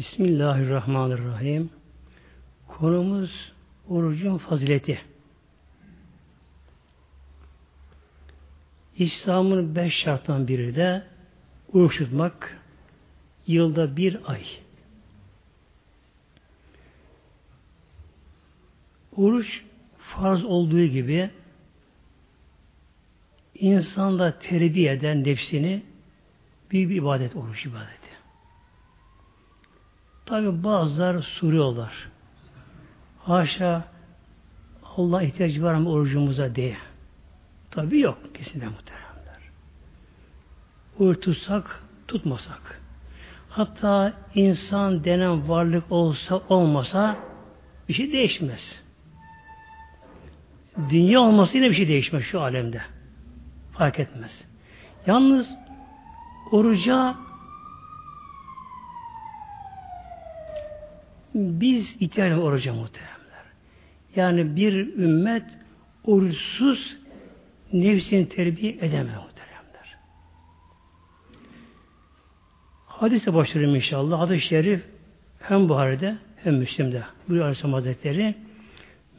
Bismillahirrahmanirrahim. Konumuz orucun fazileti. İslam'ın beş şarttan biri de oruç tutmak yılda bir ay. Oruç farz olduğu gibi insanda terbiye eden nefsini büyük bir ibadet oruç ibadeti. Tabi bazılar soruyorlar. Haşa Allah ihtiyacı var mı orucumuza diye. Tabi yok kesinlikle muhteremler. Oruç tutsak, tutmasak. Hatta insan denen varlık olsa olmasa bir şey değişmez. Dünya olması yine bir şey değişmez şu alemde. Fark etmez. Yalnız oruca biz ihtiyacımız oruca muhteremler. Yani bir ümmet oruçsuz nefsini terbiye edemez muhteremler. Hadise başlıyorum inşallah. Hadis-i şerif hem Buhari'de hem Müslim'de. Buyuruyor Aleyhisselam Hazretleri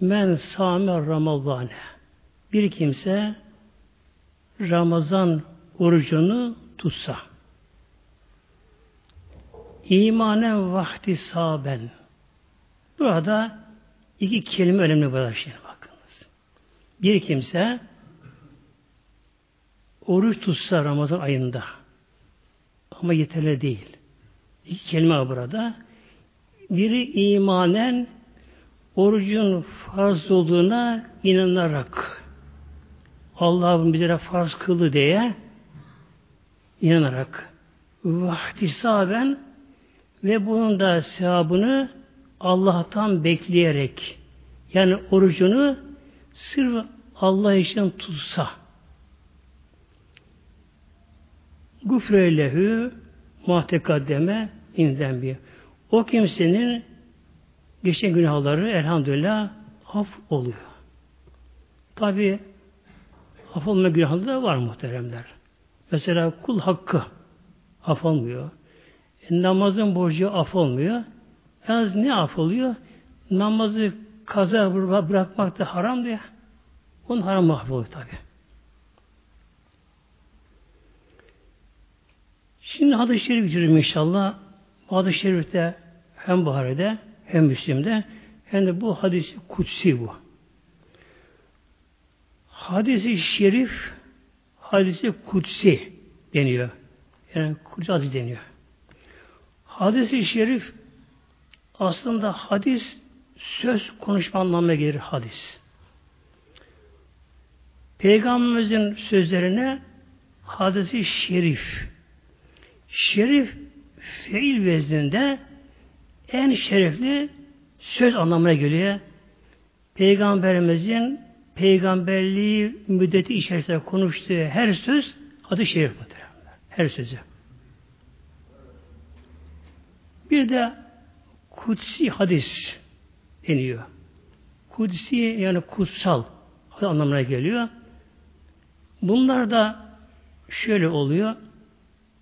Men sâme ramazane bir kimse Ramazan orucunu tutsa imanen vakti saben burada iki kelime önemli burada şimdi bakınız. Bir kimse oruç tutsa Ramazan ayında ama yeterli değil. İki kelime var burada. Biri imanen orucun farz olduğuna inanarak Allah'ın bize farz kıldı diye inanarak vahtisaben ve bunun da sevabını Allah'tan bekleyerek yani orucunu sırf Allah için tutsa gufrelehu muhtekaddeme inden bir. O kimsenin geçen günahları elhamdülillah af oluyor. Tabi af olma günahları da var muhteremler. Mesela kul hakkı af olmuyor. E, namazın borcu af olmuyor. Yalnız ne af oluyor? Namazı kaza bırakmak da haram diye. Onun haram mahvoluyor tabi. Şimdi hadis-i şerif bitiririm inşallah. Hadis-i şerifte hem Buhari'de hem Müslim'de hem de bu hadisi kutsi bu. Hadisi şerif hadisi kutsi deniyor. Yani kutsi deniyor. Hadisi şerif aslında hadis söz konuşma anlamına gelir hadis. Peygamberimizin sözlerine hadisi şerif. Şerif fiil vezninde en şerefli söz anlamına geliyor. Peygamberimizin peygamberliği müddeti içerisinde konuştuğu her söz adı şerif muhtemelen. Her sözü. Bir de kutsi hadis deniyor. Kutsi yani kutsal anlamına geliyor. Bunlar da şöyle oluyor.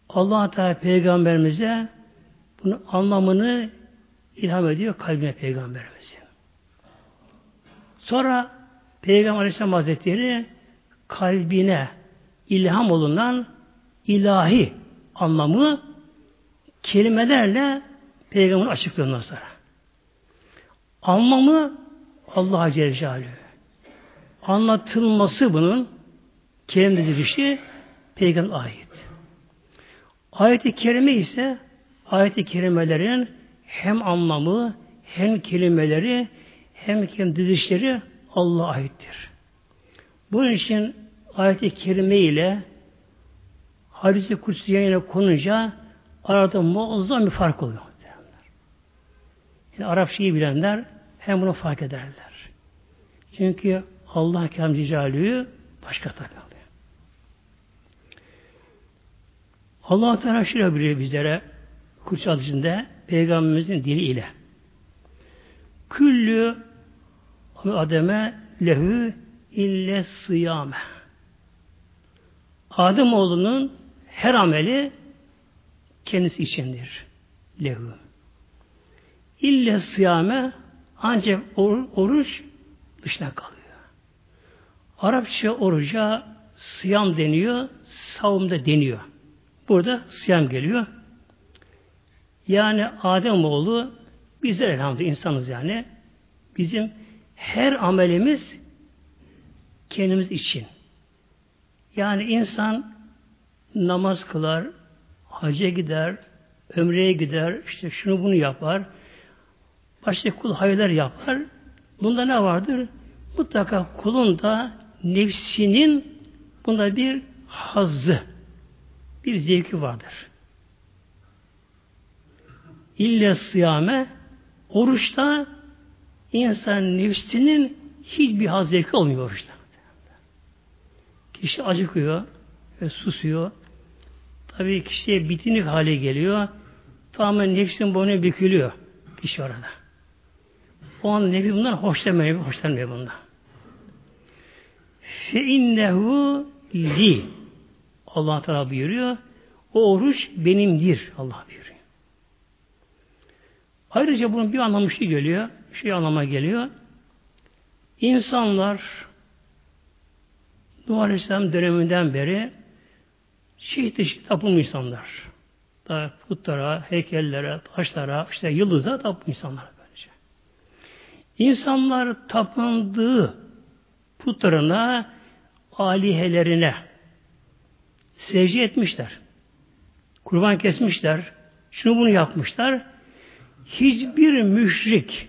Allah Teala peygamberimize bunun anlamını ilham ediyor kalbine peygamberimizin. Sonra Peygamber Aleyhisselam Hazretleri kalbine ilham olunan ilahi anlamı kelimelerle Peygamber açıklığından sonra. Anlamı Allah Celle. Anlatılması bunun kelime dizilişi Peygamber ait. Ayet-i kerime ise ayet-i kerimelerin hem anlamı hem kelimeleri hem kelime dizişleri Allah'a aittir. Bunun için ayet-i kerime ile hadis-i kutsi yayına konunca arada muazzam bir fark oluyor. Arapçayı bilenler hem bunu fark ederler. Çünkü Allah Kerim Cicalü'yü başka tabi alıyor. Allah Teala şöyle biliyor bizlere Kutsi adısında Peygamberimizin dili ile. Küllü ademe lehü ille sıyame. Adem oğlunun her ameli kendisi içindir. Lehü. İlle sıyame ancak or, oruç dışına kalıyor. Arapça oruca sıyam deniyor, savumda deniyor. Burada sıyam geliyor. Yani Ademoğlu bizler elhamdülillah insanız yani. Bizim her amelimiz kendimiz için. Yani insan namaz kılar, hacca gider, ömreye gider, işte şunu bunu yapar, başka kul hayırlar yapar. Bunda ne vardır? Mutlaka kulun da nefsinin bunda bir hazzı, bir zevki vardır. İlle sıyame oruçta insan nefsinin hiçbir haz zevki olmuyor oruçta. Kişi acıkıyor ve susuyor. Tabii kişiye bitinik hale geliyor. Tamamen nefsin boynu bükülüyor kişi orada. O an nefis bundan hoşlanmıyor, hoşlanmıyor bundan. Fe innehu li Allah Teala buyuruyor. O oruç benimdir Allah buyuruyor. Ayrıca bunun bir anlamı şey geliyor. Şey anlama geliyor. İnsanlar Nuh Aleyhisselam döneminden beri çeşit çeşit tapınmış insanlar. Da putlara, heykellere, taşlara, işte yıldıza tapınmış insanlar. İnsanlar tapındığı putlarına, alihelerine secde etmişler. Kurban kesmişler. Şunu bunu yapmışlar. Hiçbir müşrik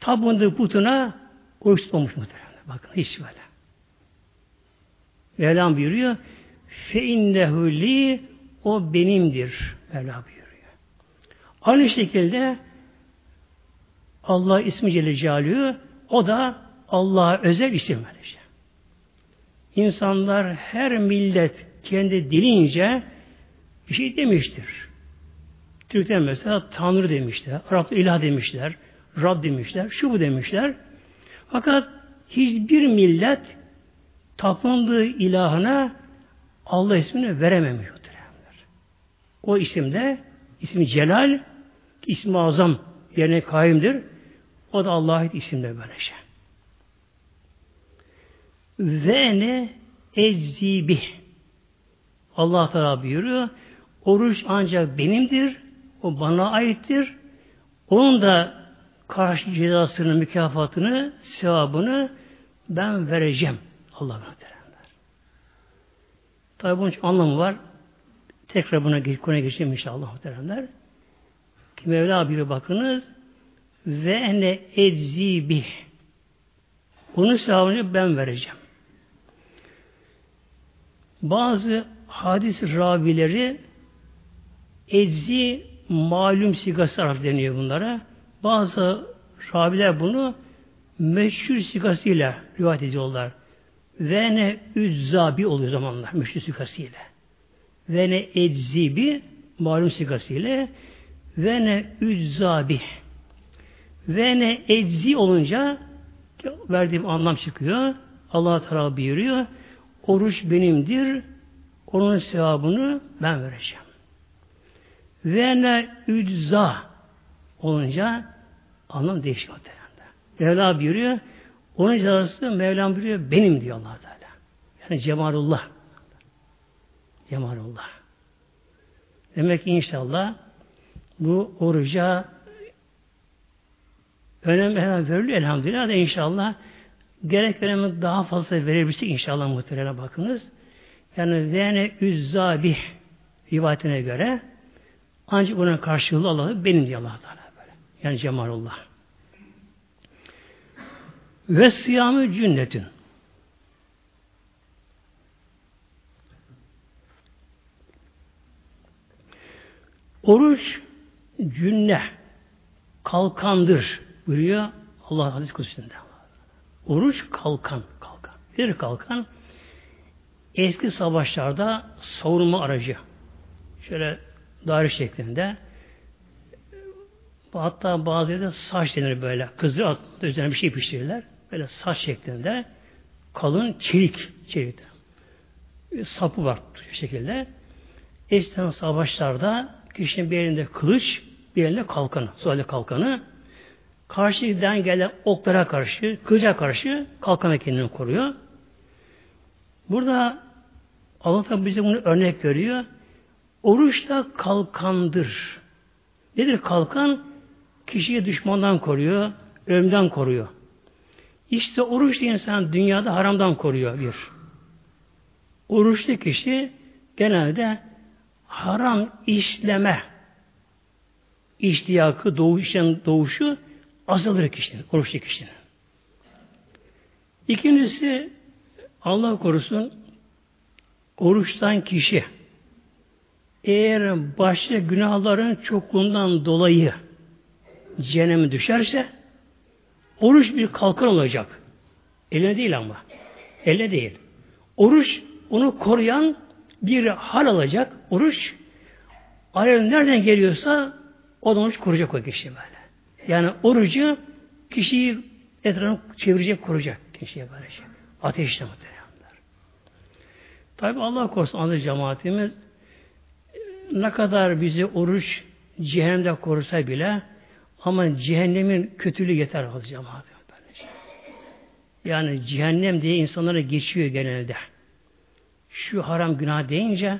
tapındığı putuna oruç tutmamış muhtemelen. Bakın hiç böyle. Mevlam buyuruyor. Fe innehu o benimdir. Mevla buyuruyor. Aynı şekilde Allah ismi Celle Celaluhu o da Allah'a özel isim verecek. İnsanlar her millet kendi dilince bir şey demiştir. Türkler mesela Tanrı demişler, Arap'ta ilah demişler, Rab demişler, şu bu demişler. Fakat hiçbir millet tapındığı ilahına Allah ismini verememiş. O isimde ismi Celal, ismi azam yerine kaimdir. O da Allah'a ait isimdir böylece. Şey. Ve ne eczibi. Allah Teala buyuruyor. Oruç ancak benimdir. O bana aittir. Onun da karşı cezasını, mükafatını, sevabını ben vereceğim. Allah muhteremler. Tabi bunun anlamı var. Tekrar buna konuya geçeceğim inşallah muhteremler. Ki Mevla bir bakınız ve ene eczi bih. Onun ben vereceğim. Bazı hadis ravileri eczi malum sigası araf deniyor bunlara. Bazı raviler bunu meşhur sigasıyla rivayet ediyorlar. Ve ne üzzabi oluyor zamanlar meşhur sigasıyla. Ve ne eczibi malum sigasıyla ve ne üzzabi ve ne eczi olunca verdiğim anlam çıkıyor. Allah Teala buyuruyor. Oruç benimdir. Onun sevabını ben vereceğim. Ve ne ücza olunca anlam değişiyor. Mevla buyuruyor. Onun cezası Mevlam buyuruyor benim diyor allah Teala. Yani Cemalullah. Cemalullah. Demek ki inşallah bu oruca önem hemen veriliyor elhamdülillah da inşallah gerek önemi daha fazla verebilirsek inşallah muhtemelen bakınız. Yani vene üzzabih rivayetine göre ancak bunun karşılığı Allah'ı benim diyor allah Teala böyle. Yani Cemalullah. Ve sıyamı cünnetin. Oruç cünne kalkandır buyuruyor Allah hadis kutsunda. Oruç kalkan, kalkan. Bir kalkan eski savaşlarda savunma aracı. Şöyle daire şeklinde hatta bazı yerde saç denir böyle. Altında üzerine bir şey pişirirler böyle saç şeklinde kalın çelik çelikte. Sapı var bu şekilde. Eskiden savaşlarda kişinin bir elinde kılıç, Bir elinde kalkanı, suali kalkanı. Karşıdan gelen oklara karşı, kılıca karşı kalkana kendini koruyor. Burada Allah tabi bize bunu örnek veriyor. Oruç da kalkandır. Nedir kalkan? Kişiyi düşmandan koruyor, ölümden koruyor. İşte oruç insan dünyada haramdan koruyor bir. Oruçlu kişi genelde haram işleme iştiyakı, doğuşun doğuşu azalır kişinin, oruçlu kişinin. İkincisi Allah korusun oruçtan kişi eğer başka günahların çokluğundan dolayı cehenneme düşerse oruç bir kalkan olacak. Eline değil ama. Eline değil. Oruç onu koruyan bir hal alacak. Oruç alev nereden geliyorsa o da oruç koruyacak o kişi böyle. Yani orucu kişiyi etrafını çevirecek, koruyacak kişiye böylece. Şey. Ateşte muhtemelen. Tabi Allah korusun adı cemaatimiz ne kadar bizi oruç cehennemde korusa bile ama cehennemin kötülüğü yeter az cemaat. Yani cehennem diye insanlara geçiyor genelde. Şu haram günah deyince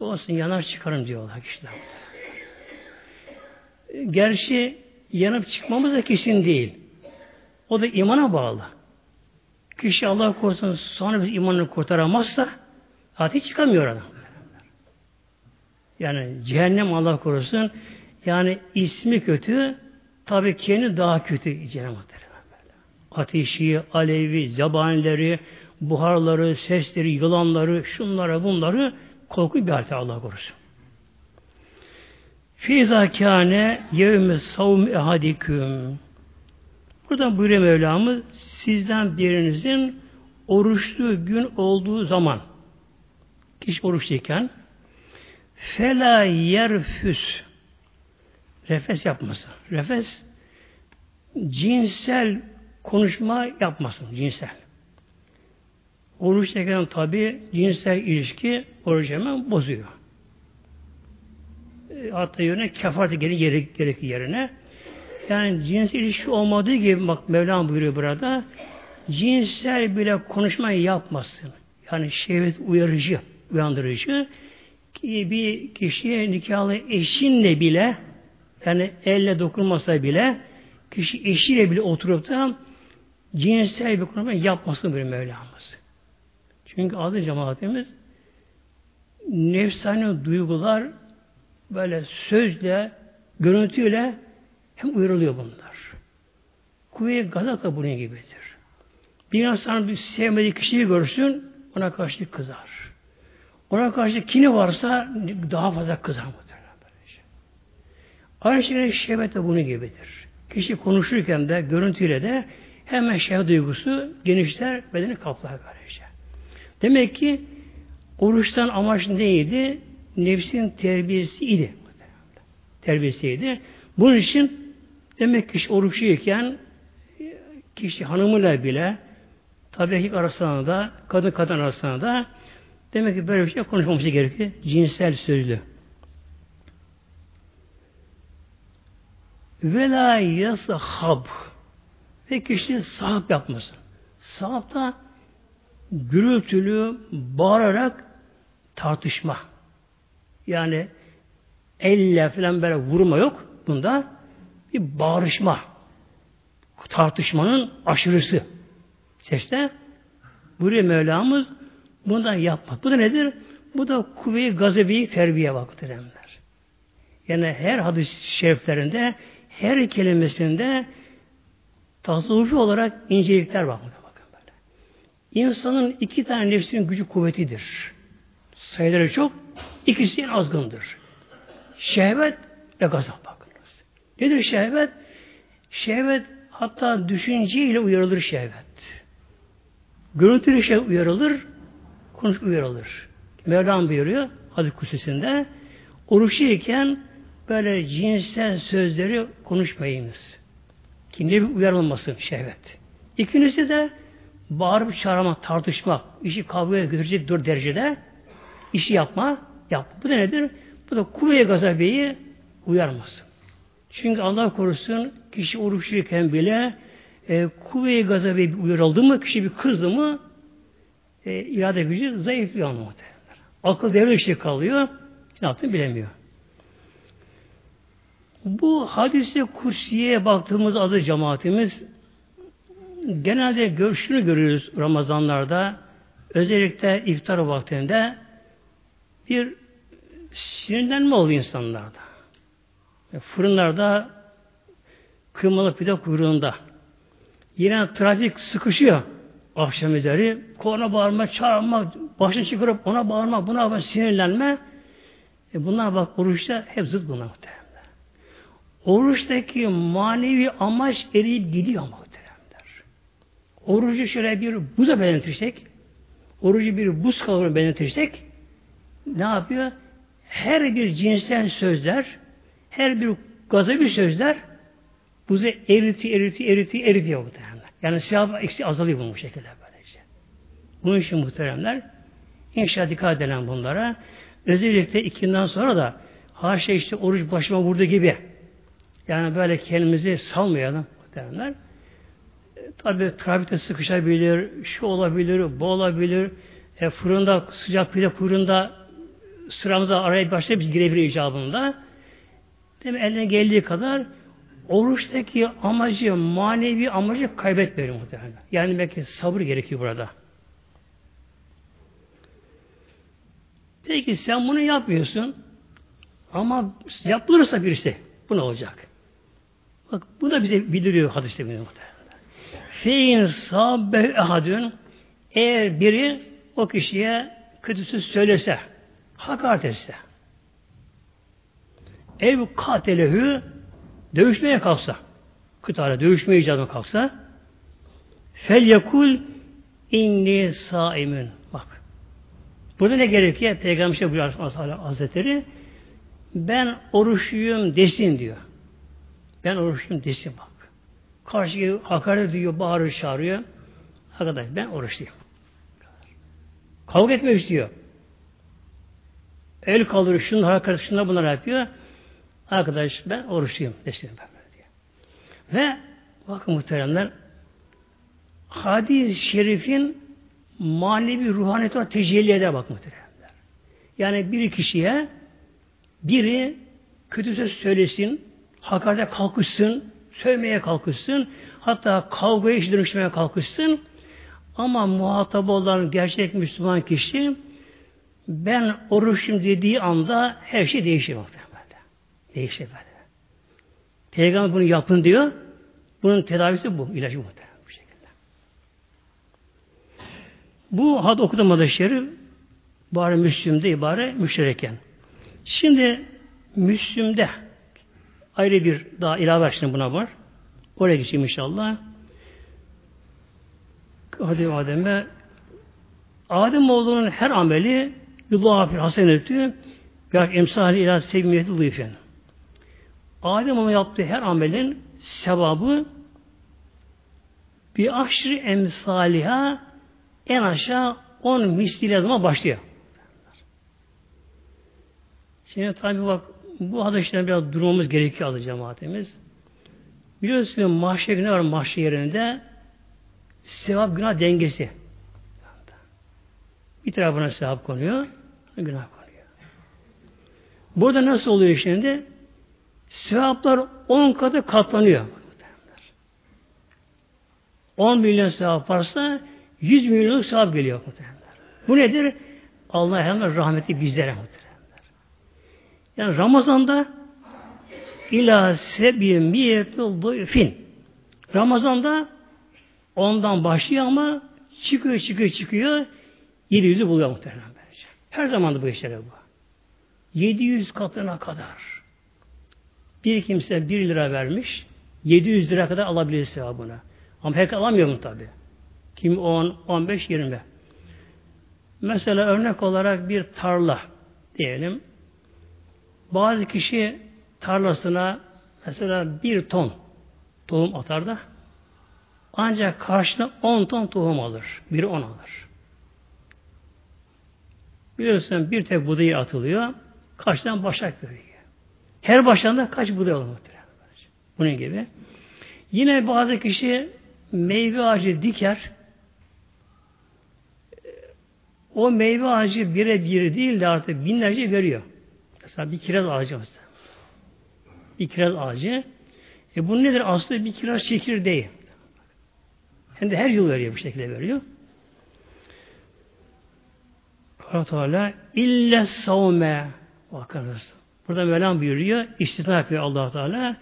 olsun yanar çıkarım diyorlar kişiler. Gerçi yanıp çıkmamız da kesin değil. O da imana bağlı. Kişi Allah korusun sonra biz imanını kurtaramazsa zaten çıkamıyor adam. Yani cehennem Allah korusun yani ismi kötü tabi kendi daha kötü cehennem Ateşi, alevi, zabanileri, buharları, sesleri, yılanları, şunları, bunları korku bir harita Allah korusun. Fîzâ kâne yevmi savm ehadiküm. Buradan buyuruyor Mevlamız, sizden birinizin oruçlu gün olduğu zaman, kişi oruçluyken, Fela yerfüs refes yapmasın. Refes cinsel konuşma yapmasın. Cinsel. Oruç çeken tabi cinsel ilişki oruç hemen bozuyor. E, hatta yerine kefaret geri gerek, gerek yerine. Yani cinsel ilişki olmadığı gibi bak Mevlam buyuruyor burada cinsel bile konuşma yapmasın. Yani şehvet uyarıcı, uyandırıcı ki bir kişiye nikahlı eşinle bile yani elle dokunmasa bile kişi eşiyle bile oturup da cinsel bir konuşma yapmasın bir Mevlamız. Çünkü adı cemaatimiz nefsani duygular böyle sözle, görüntüyle hem uyarılıyor bunlar. Kuvve gazak da bunun gibidir. Bir insan bir sevmediği kişiyi görsün, ona karşı kızar. Ona karşı kini varsa daha fazla kızar şey. Aynı şekilde şehvet de bunun gibidir. Kişi konuşurken de, görüntüyle de hemen şehvet duygusu genişler, bedeni kaplar böylece. Şey. Demek ki oruçtan amaç neydi? Nefsin terbiyesiydi. Terbiyesiydi. Bunun için demek ki oruçluyken kişi hanımıyla bile tabi erkek arasında da kadın kadın arasında da Demek ki böyle bir şey konuşmaması gerekiyor. Cinsel sözlü. Ve la yasahab ve kişi sahap yapmasın. Sahap da gürültülü, bağırarak tartışma. Yani elle falan böyle vurma yok. Bunda bir bağırışma. Tartışmanın aşırısı. İşte buraya Mevlamız Bundan yapmak. Bu da nedir? Bu da kuvve-i gazebeyi terbiye vaktidenler. Yani her hadis şeriflerinde, her kelimesinde tasavvufi olarak incelikler var. Bakın böyle. İnsanın iki tane nefsinin gücü kuvvetidir. Sayıları çok, ikisi en azgındır. Şehvet ve gazap bakınız. Nedir şehvet? Şehvet hatta düşünceyle uyarılır şehvet. Görüntülü şey uyarılır, konuş uyarılır. Mevlam buyuruyor hadis kutsesinde oruçluyken böyle cinsel sözleri konuşmayınız. Kimde bir uyarılmasın şehvet. İkincisi de bağırıp çağırma, tartışma, işi kavgaya götürecek dört derecede işi yapma, yap. Bu da nedir? Bu da kuvve-i gazabeyi uyarmasın. Çünkü Allah korusun kişi oruçluyken bile e, kuvve-i gazabe uyarıldı mı, kişi bir kızdı mı e, irade gücü zayıflıyor anlamda. Akıl devre dışı kalıyor. Ne yaptığını bilemiyor. Bu hadise kursiye baktığımız adı cemaatimiz genelde görüşünü görüyoruz Ramazanlarda. Özellikle iftar vaktinde bir sinirlenme oluyor insanlarda. E, fırınlarda kıymalı pide kuyruğunda yine trafik sıkışıyor akşam üzeri. Ona bağırma, çağırma, başını çıkarıp ona bağırma, buna bağırma, sinirlenme. E bunlar bak oruçta hep zıt bunlar muhtemelen. Oruçtaki manevi amaç eriyip gidiyor muhteremler. Orucu şöyle bir buza belirtirsek, orucu bir buz kalıbına belirtirsek, ne yapıyor? Her bir cinsel sözler, her bir gazabi sözler buzu eriti, eriti, eriti, eritiyor muhteremler. Yani sevap eksi azalıyor bu şekilde böylece. Bunun için muhteremler, inşallah dikkat edelim bunlara. Özellikle ikinden sonra da haşa işte oruç başıma vurdu gibi yani böyle kendimizi salmayalım muhtemelenler. E, Tabi trafikte sıkışabilir, şu olabilir, bu olabilir. E, fırında, sıcak pide fırında sıramıza araya başlayıp biz girebilir icabında. Demek eline geldiği kadar oruçtaki amacı, manevi amacı kaybetmeyelim muhtemelen. Yani belki sabır gerekiyor burada. Peki sen bunu yapmıyorsun ama yapılırsa birisi bu ne olacak? Bak bu da bize bildiriyor hadiste muhtemelen. Fein sabbe ehadün eğer biri o kişiye kötüsü söylerse, hakaret etse, ev katelehü dövüşmeye kalksa, kıtara dövüşmeye icadına kalksa, fel yakul inni saimün. Bak. Burada ne gerekiyor? Peygamber şey buyuruyor Hazretleri ben oruçluyum desin diyor. Ben oruçluyum desin bak. Karşı hakaret ediyor, bağırıyor, çağırıyor. Arkadaş ben oruçluyum. Kavga etmek istiyor. El kaldırıyor, şunu hakaret, şunlar bunlar yapıyor. Arkadaş ben oruçluyum desin ben diyor. Ve bakın muhteremler hadis-i şerifin manevi ruhaniyet olarak tecelliye bak muhteremler. Yani bir kişiye biri kötü söz söylesin, hakarete kalkışsın, sövmeye kalkışsın, hatta kavgaya iş dönüşmeye kalkışsın. Ama muhatap olan gerçek Müslüman kişi ben oruçum dediği anda her şey değişir muhtemelen. Değişir böyle. Peygamber bunu yapın diyor. Bunun tedavisi bu. ilacı muhtemelen bu şekilde. Bu had okudum şerif bari Müslüm'de ibare müştereken. Şimdi Müslüm'de Ayrı bir daha ilave şimdi buna var. Oraya geçeyim inşallah. Hadi Adem'e Adem oğlunun her ameli yullahafir hasenetü ve emsali ila sevmiyeti lüfen. Adem onun yaptığı her amelin sevabı bir aşırı emsaliha en aşağı on misliyle zaman başlıyor. Şimdi tabi bak bu hadislerden biraz durmamız gerekiyor adı cemaatimiz. Biliyorsunuz mahşer günü var mahşer yerinde sevap günah dengesi. Bir tarafına sevap konuyor, günah konuyor. Burada nasıl oluyor şimdi? Sevaplar on katı katlanıyor. 10 milyon sevap varsa 100 milyonluk sevap geliyor muhtemelen. Bu nedir? Allah hemen rahmeti bizlere muhtemelen. Yani Ramazan'da ila sebi miyetul fin. Ramazan'da ondan başlıyor ama çıkıyor çıkıyor çıkıyor 700'ü buluyor muhtemelen bence. Her zaman da bu işlere bu. 700 katına kadar. Bir kimse 1 lira vermiş 700 lira kadar alabilir sevabını. Ama pek alamıyor mu tabi? Kim 10, 15, 20. Mesela örnek olarak bir tarla diyelim. Bazı kişi tarlasına mesela bir ton tohum atar da ancak karşına on ton tohum alır. Biri on alır. Biliyorsun bir tek buğday atılıyor. Kaçtan başak veriyor. Her başlarında kaç buğday olur muhtemelen. Bunun gibi. Yine bazı kişi meyve ağacı diker. O meyve ağacı bire bir değil de artık binlerce veriyor. Mesela bir kiraz ağacı mesela. Bir kiraz ağacı. E bu nedir? Aslında bir kiraz çekirdeği. Hem de her yıl veriyor bu şekilde veriyor. Teala ille savme bakınız. Burada Mevlam buyuruyor, istisna yapıyor allah Teala.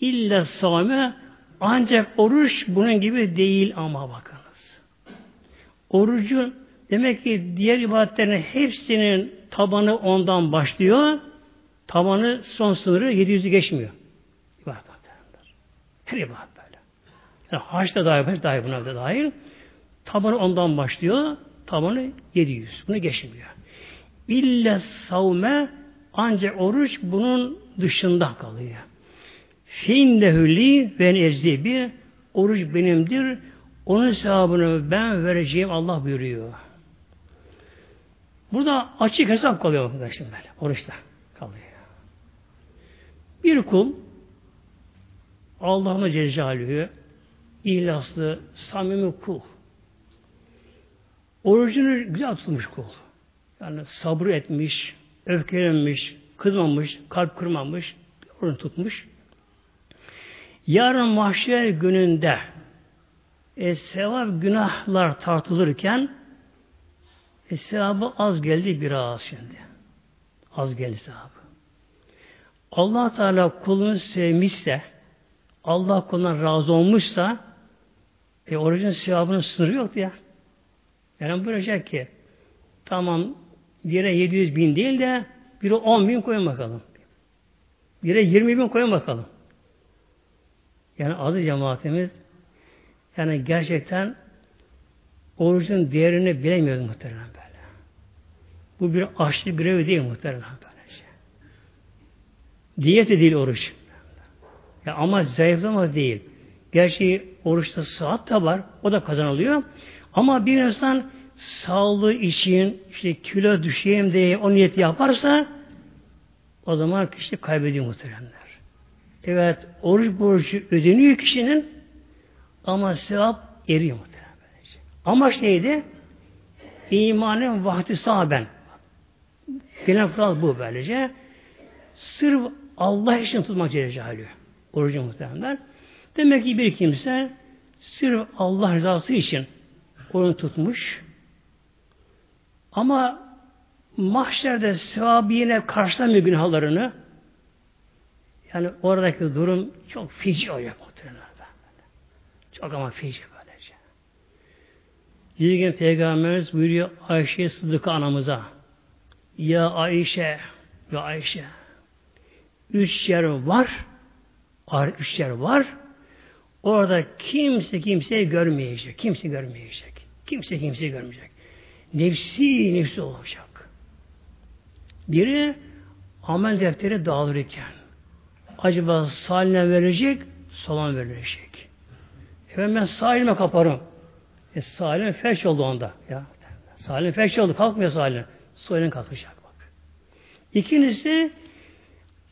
İlle savme ancak oruç bunun gibi değil ama bakınız. Orucu demek ki diğer ibadetlerin hepsinin tabanı ondan başlıyor. Tabanı son sınırı 700'ü geçmiyor. İbadetler. Her ibadet böyle. Yani haç da dahil, dahil buna da dahil. Tabanı ondan başlıyor. Tabanı 700. Bunu geçmiyor. İlle savme ancak oruç bunun dışında kalıyor. Fi'indehülli ve ezdibi oruç benimdir. Onun sevabını ben vereceğim Allah buyuruyor. Burada açık hesap kalıyor arkadaşlar böyle. Oruçta kalıyor. Bir kul Allah'ın Celle ihlaslı, samimi kul. Orucunu güzel tutmuş kul. Yani sabır etmiş, öfkelenmiş, kızmamış, kalp kırmamış, oruç tutmuş. Yarın mahşer gününde e, sevap günahlar tartılırken e, sevabı az geldi biraz şimdi. Az geldi sevabı. Allah Teala kulunu sevmişse, Allah kulundan razı olmuşsa, e, orucun sevabının sınırı yok ya. Yani buyuracak ki, tamam bire 700 bin değil de bire 10 bin koyun bakalım. Bire 20 bin koyun bakalım. Yani adı cemaatimiz yani gerçekten orucun değerini bilemiyoruz muhtemelen böyle. Bu bir açlı grevi değil muhtemelen böyle şey. Diyet de değil oruç. Ya ama zayıflama değil. Gerçi oruçta saat da var. O da kazanılıyor. Ama bir insan sağlığı için işte kilo düşeyim diye o niyeti yaparsa o zaman kişi kaybediyor muhteremler. Evet, oruç borcu ödeniyor kişinin ama sevap eriyor muhtemelen. Amaç neydi? İmanın vakti sahaben. Genel kural bu böylece. Sırf Allah için tutmak Celle Orucu muhtemelen. Demek ki bir kimse sırf Allah rızası için onu tutmuş. Ama mahşerde sevabı yine karşılamıyor günahlarını. Yani oradaki durum çok feci oluyor muhtemelen. Çok ama feci böylece. Bir gün Peygamberimiz buyuruyor Ayşe Sıdıka anamıza. Ya Ayşe, ya Ayşe. Üç yer var. Üç yer var. Orada kimse kimseyi görmeyecek. Kimse görmeyecek. Kimse kimseyi görmeyecek. Nefsi nefsi olacak. Biri amel defteri dağılırken acaba saline verecek, solan verilecek. Efendim ben sağ kaparım. E sağ felç oldu onda. Ya. Sağ felç oldu. Kalkmıyor sağ elin. Sol kalkacak bak. İkincisi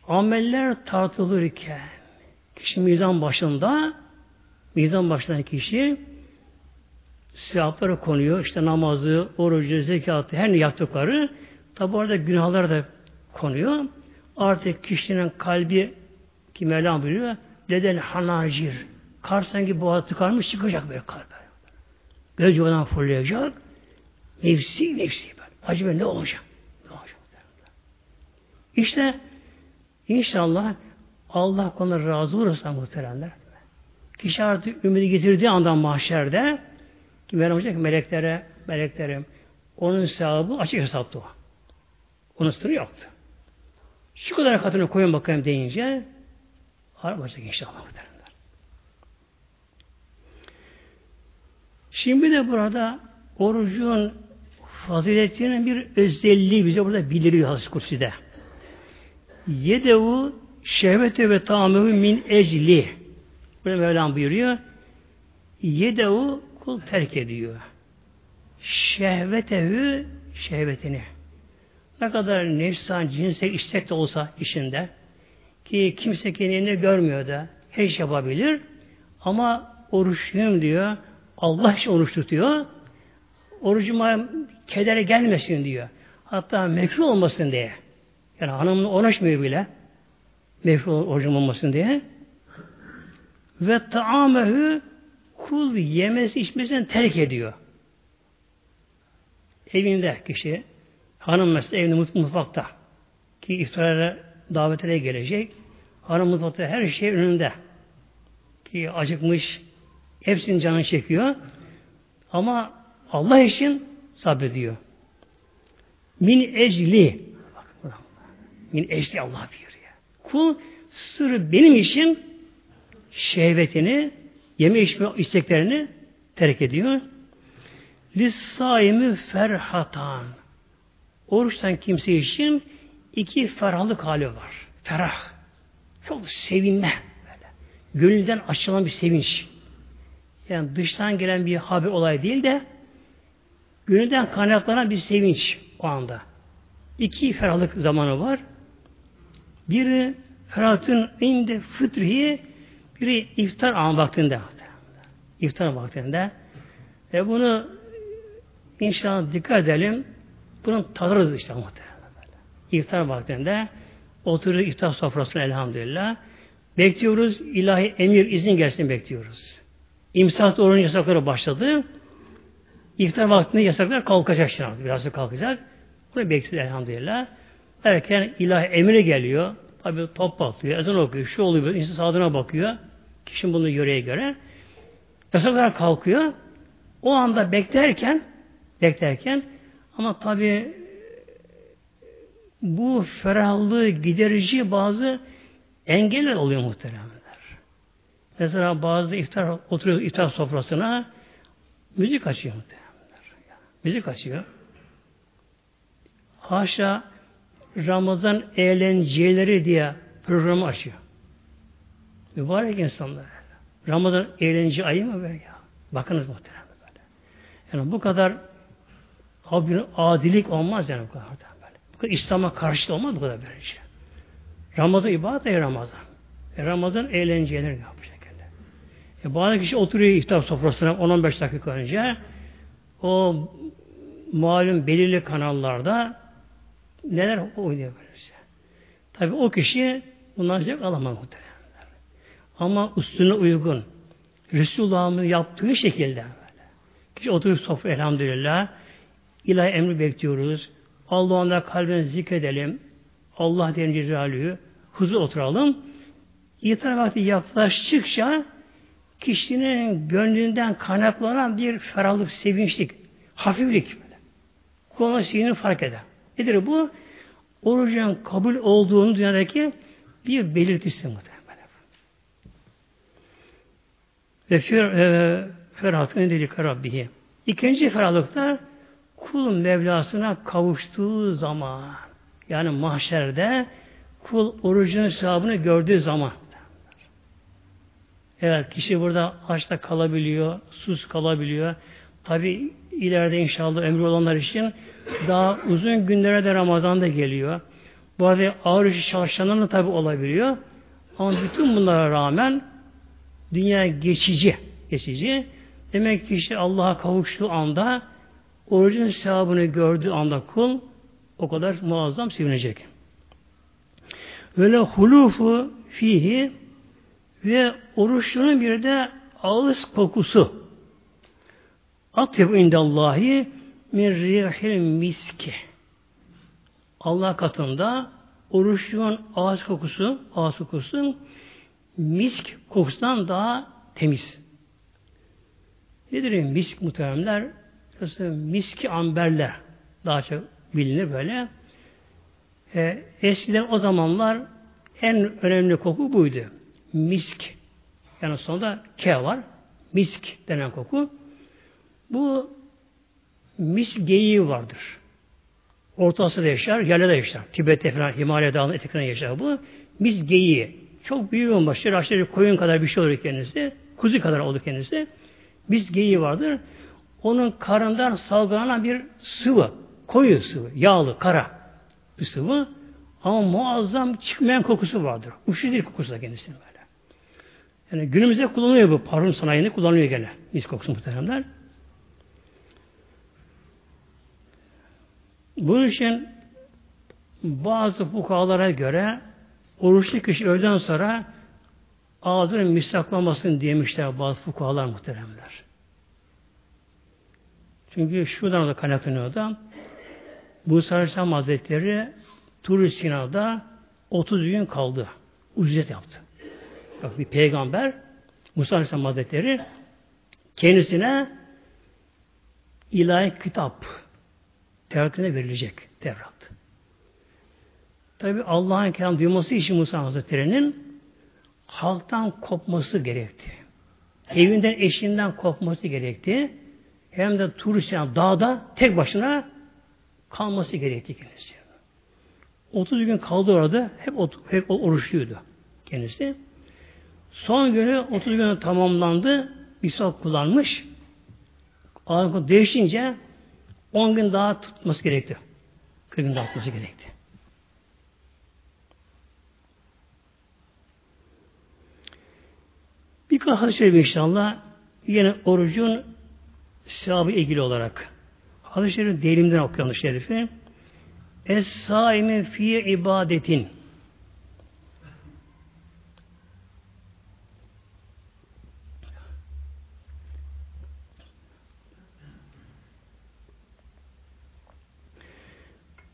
ameller tartılırken kişi mizan başında mizan başlayan kişi sevapları konuyor. İşte namazı, orucu, zekatı, her ne yaptıkları tabi orada günahlar da konuyor. Artık kişinin kalbi ki Mevlam buyuruyor dedel hanacir kar sanki boğaz tıkarmış çıkacak böyle kar böyle. Göz yuvadan fırlayacak nefsi nefsi böyle. Acaba ne olacak? Ne olacak? İşte inşallah Allah konuda razı olursa muhteremler kişi artık ümidi getirdiği andan mahşerde Mevlam ki meleklere, meleklerim onun sevabı açık hesaptı o. Onun sınırı yoktu. Şu kadar katını koyun bakayım deyince Harap inşallah. Derler. Şimdi de burada orucun faziletinin bir özelliği bize burada bildiriyor Hazreti Kutsi'de. Yedevu şehvete ve tamamı min ecli. Burada Mevlam buyuruyor. Yedevu kul terk ediyor. Şehvetehü şehvetini. Ne kadar nefsan, cinsel istek de olsa işinde, ki kimse kendini görmüyor da her şey yapabilir. Ama oruçluyum diyor. Allah için oruç tutuyor. Orucuma kedere gelmesin diyor. Hatta mekruh olmasın diye. Yani hanımla uğraşmıyor bile. Mekruh orucum olmasın diye. Ve taamehü kul yemesi içmesini terk ediyor. Evinde kişi hanım mesela evinde mutfakta ki iftara davetlere gelecek. Hanım mutfakta her şey önünde. Ki acıkmış hepsinin canını çekiyor. Ama Allah için sabrediyor. Min ecli min ecli Allah buyuruyor. Kul sırrı benim için şehvetini, yeme içme isteklerini terk ediyor. Lissaimi ferhatan. Oruçtan kimse için iki ferahlık hali var. Ferah. Çok sevinme. Böyle. Gönülden açılan bir sevinç. Yani dıştan gelen bir haber olay değil de gönülden kaynaklanan bir sevinç o anda. İki ferahlık zamanı var. Biri ferahın inde fıtrihi biri iftar an vaktinde. İftar vaktinde. Ve bunu inşallah dikkat edelim. Bunun tadırız işte muhtemelen. İftar vaktinde oturuyoruz iftar sofrasına elhamdülillah. Bekliyoruz. ilahi emir izin gelsin bekliyoruz. İmsak oruç yasakları başladı. İftar vaktinde yasaklar kalkacak şimdi. Biraz kalkacak. Bunu bekliyoruz elhamdülillah. Erken ilahi emri geliyor. Tabi top patlıyor, ezan okuyor, şu oluyor, insan sağlığına bakıyor. Kişinin bunu yöreye göre. Yasaklar kalkıyor. O anda beklerken beklerken ama tabi bu ferahlığı giderici bazı engeller oluyor muhteremler. Mesela bazı iftar oturuyor iftar sofrasına müzik açıyor muhteremler. Müzik açıyor. Haşa Ramazan eğlenceleri diye programı açıyor. Mübarek insanlar. Ramazan eğlence ayı mı böyle ya? Bakınız muhtemelen böyle. Yani bu kadar adilik olmaz yani bu kadar böyle. Bu kadar İslam'a karşı olmaz bu kadar böyle şey. Ramazan ibadet ya Ramazan. E Ramazan eğlenceleri bu şekilde. E bazı kişi oturuyor iftar sofrasına 10-15 dakika önce o malum belirli kanallarda neler oynuyor böylece. Tabi o kişi bundan zevk alamaz muhtemelen. Ama üstüne uygun. Resulullah'ın yaptığı şekilde böyle. Kişi oturup sofra elhamdülillah. İlahi emri bekliyoruz. Allah'ın da kalbine zikredelim. Allah diyen Cezalü'yü huzur oturalım. İtar vakti yaklaştıkça kişinin gönlünden kaynaklanan bir ferahlık, sevinçlik, hafiflik. Kulağına sihrini fark eder. Nedir bu? Orucun kabul olduğunu dünyadaki bir belirtisi muhtemelen. Ve e, ferhatın dedik Rabbihi. İkinci ferahlıkta kul Mevlasına kavuştuğu zaman yani mahşerde kul orucun sevabını gördüğü zaman Evet kişi burada açta kalabiliyor, sus kalabiliyor. Tabi ileride inşallah ömrü olanlar için daha uzun günlere de Ramazan'da geliyor. Arada ağır işi çalışanların da tabi olabiliyor. Ama bütün bunlara rağmen dünya geçici. Geçici. Demek ki işte Allah'a kavuştuğu anda orucun sevabını gördüğü anda kul o kadar muazzam sevinecek. Böyle hulufu fihi ve oruçlunun bir de ağız kokusu Atyabu indallahi min rihil miski. Allah katında oruçluğun ağız kokusu, ağız kokusu misk kokusundan daha temiz. Nedir misk muhteremler? Miski amberler daha çok bilinir böyle. E, eskiden o zamanlar en önemli koku buydu. Misk. Yani sonunda ke var. Misk denen koku. Bu mis geyiği vardır. Orta Asya'da yaşar, yerlerde yaşar. Tibet'te falan, Himalaya Dağı'nın etekinde yaşar bu. Mis geyiği. Çok büyük olmaz. Aşağı koyun kadar bir şey olur kendisi. Kuzu kadar olur kendisi. Mis geyiği vardır. Onun karından salgılanan bir sıvı. Koyu sıvı. Yağlı, kara bir sıvı. Ama muazzam çıkmayan kokusu vardır. Uçlu değil kokusu da kendisinin böyle. Yani günümüzde kullanılıyor bu. Parfüm sanayinde kullanılıyor gene. Mis kokusu muhteremler. Bunun için bazı fukahalara göre oruçlu kişi öğleden sonra ağzının misaklamasını demişler bazı fukahalar muhteremler. Çünkü şuradan da kaynaklanıyor da Musa Aleyhisselam Hazretleri Tur Sina'da 30 gün kaldı. Ücret yaptı. Bak bir peygamber Musa Aleyhisselam Hazretleri kendisine ilahi kitap Tevrat'ına verilecek Tevrat. Tabi Allah'ın kelam duyması için Musa Hazretleri'nin halktan kopması gerekti. Evinden, eşinden kopması gerekti. Hem de turist yani dağda tek başına kalması gerekti kendisi. 30 gün kaldı orada. Hep, hep oruçluydu kendisi. Son günü 30 günü tamamlandı. İshak kullanmış. Ağzını değişince 10 gün daha tutması gerekti. 40 gün daha tutması gerekti. Birkaç hadis-i şerif inşallah yine orucun sevabı ilgili olarak. Hadis-i şerif delimden okuyalım şerifi. Es-saimin fi ibadetin.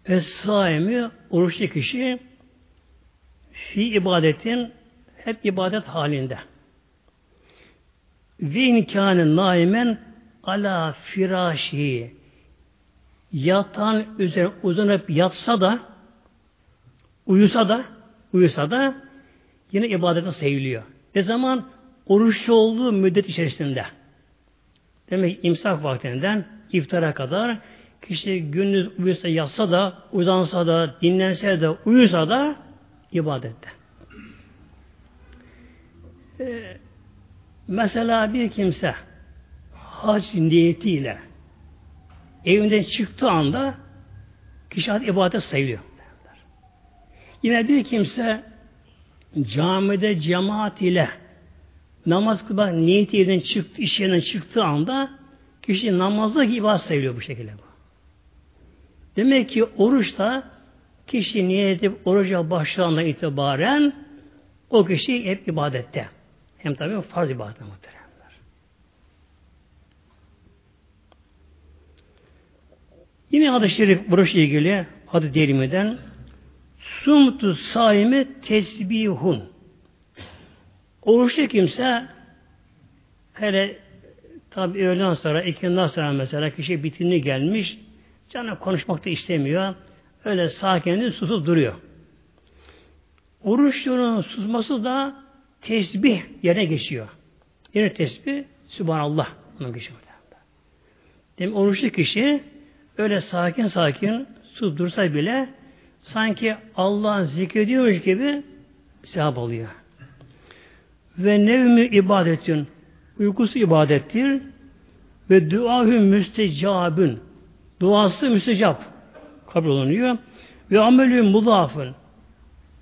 Es-saimi oruçlu kişi fi ibadetin hep ibadet halinde. Ve imkanı naimen ala firaşi yatan üzerine uzanıp yatsa da uyusa da uyusa da yine ibadete seviliyor. Ne zaman? Oruçlu olduğu müddet içerisinde. Demek imsak vaktinden iftara kadar kişi gündüz uyusa yatsa da uzansa da dinlense de uyusa da ibadette. Ee, mesela bir kimse hac niyetiyle evinden çıktığı anda kişi adet ibadet sayılıyor. Yine bir kimse camide cemaat ile namaz kılmak niyeti yerden çıktı, iş yerinden çıktığı anda kişi namazda ibadet sayılıyor bu şekilde. Bu. Demek ki oruçta kişi niyet edip oruca başladığında itibaren o kişi hep ibadette. Hem tabi farz ibadette muhtemelen. Yine hadis-i şerif burası ilgili adı derimeden sumtu saime tesbihun oruçlu kimse hele tabi öğleden sonra ikinden sonra mesela kişi bitinli gelmiş canı konuşmak da istemiyor öyle sakinliği susup duruyor. Oruçlunun susması da tesbih yerine geçiyor. Yine tesbih Sübhanallah. Onun geçiyor. Demek oruçlu kişi öyle sakin sakin su dursa bile sanki Allah'ın zikrediyormuş gibi sevap alıyor. Ve nevmü ibadetin uykusu ibadettir ve duahü müstecabün duası müstecap kabul olunuyor ve amelü mudafın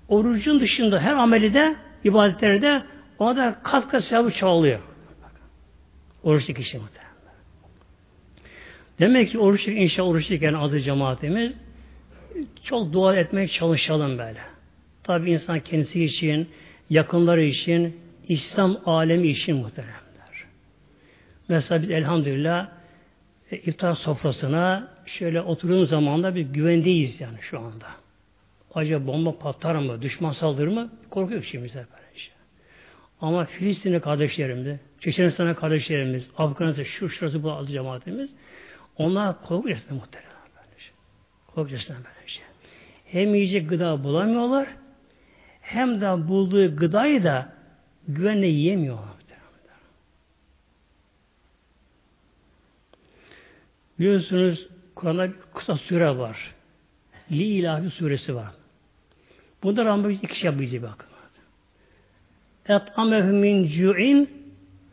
orucun dışında her ameli de ibadetlerde ona da kat kat sevabı çoğalıyor. Oruçlu kişi. Demek ki oruç inşa oruçluyken adı cemaatimiz çok dua etmeye çalışalım böyle. Tabi insan kendisi için, yakınları için, İslam alemi için muhteremler. Mesela biz elhamdülillah e, iftar sofrasına şöyle oturduğumuz zaman da bir güvendeyiz yani şu anda. Acaba bomba patlar mı, düşman saldırır mı? Korkuyor şimdi böyle şey. Ama Filistinli kardeşlerimiz, Çeçenistan'a kardeşlerimiz, Afganistan, şu şurası bu adı cemaatimiz, onlar korku yaşında muhtemelen böylece. Korku yaşında böylece. Hem yiyecek gıda bulamıyorlar hem de bulduğu gıdayı da güvenle yiyemiyorlar. Biliyorsunuz Kur'an'da bir kısa süre var. Li ilahi suresi var. Bunda Rabbimiz iki şey yapıyor bakın. Et amehü min cu'in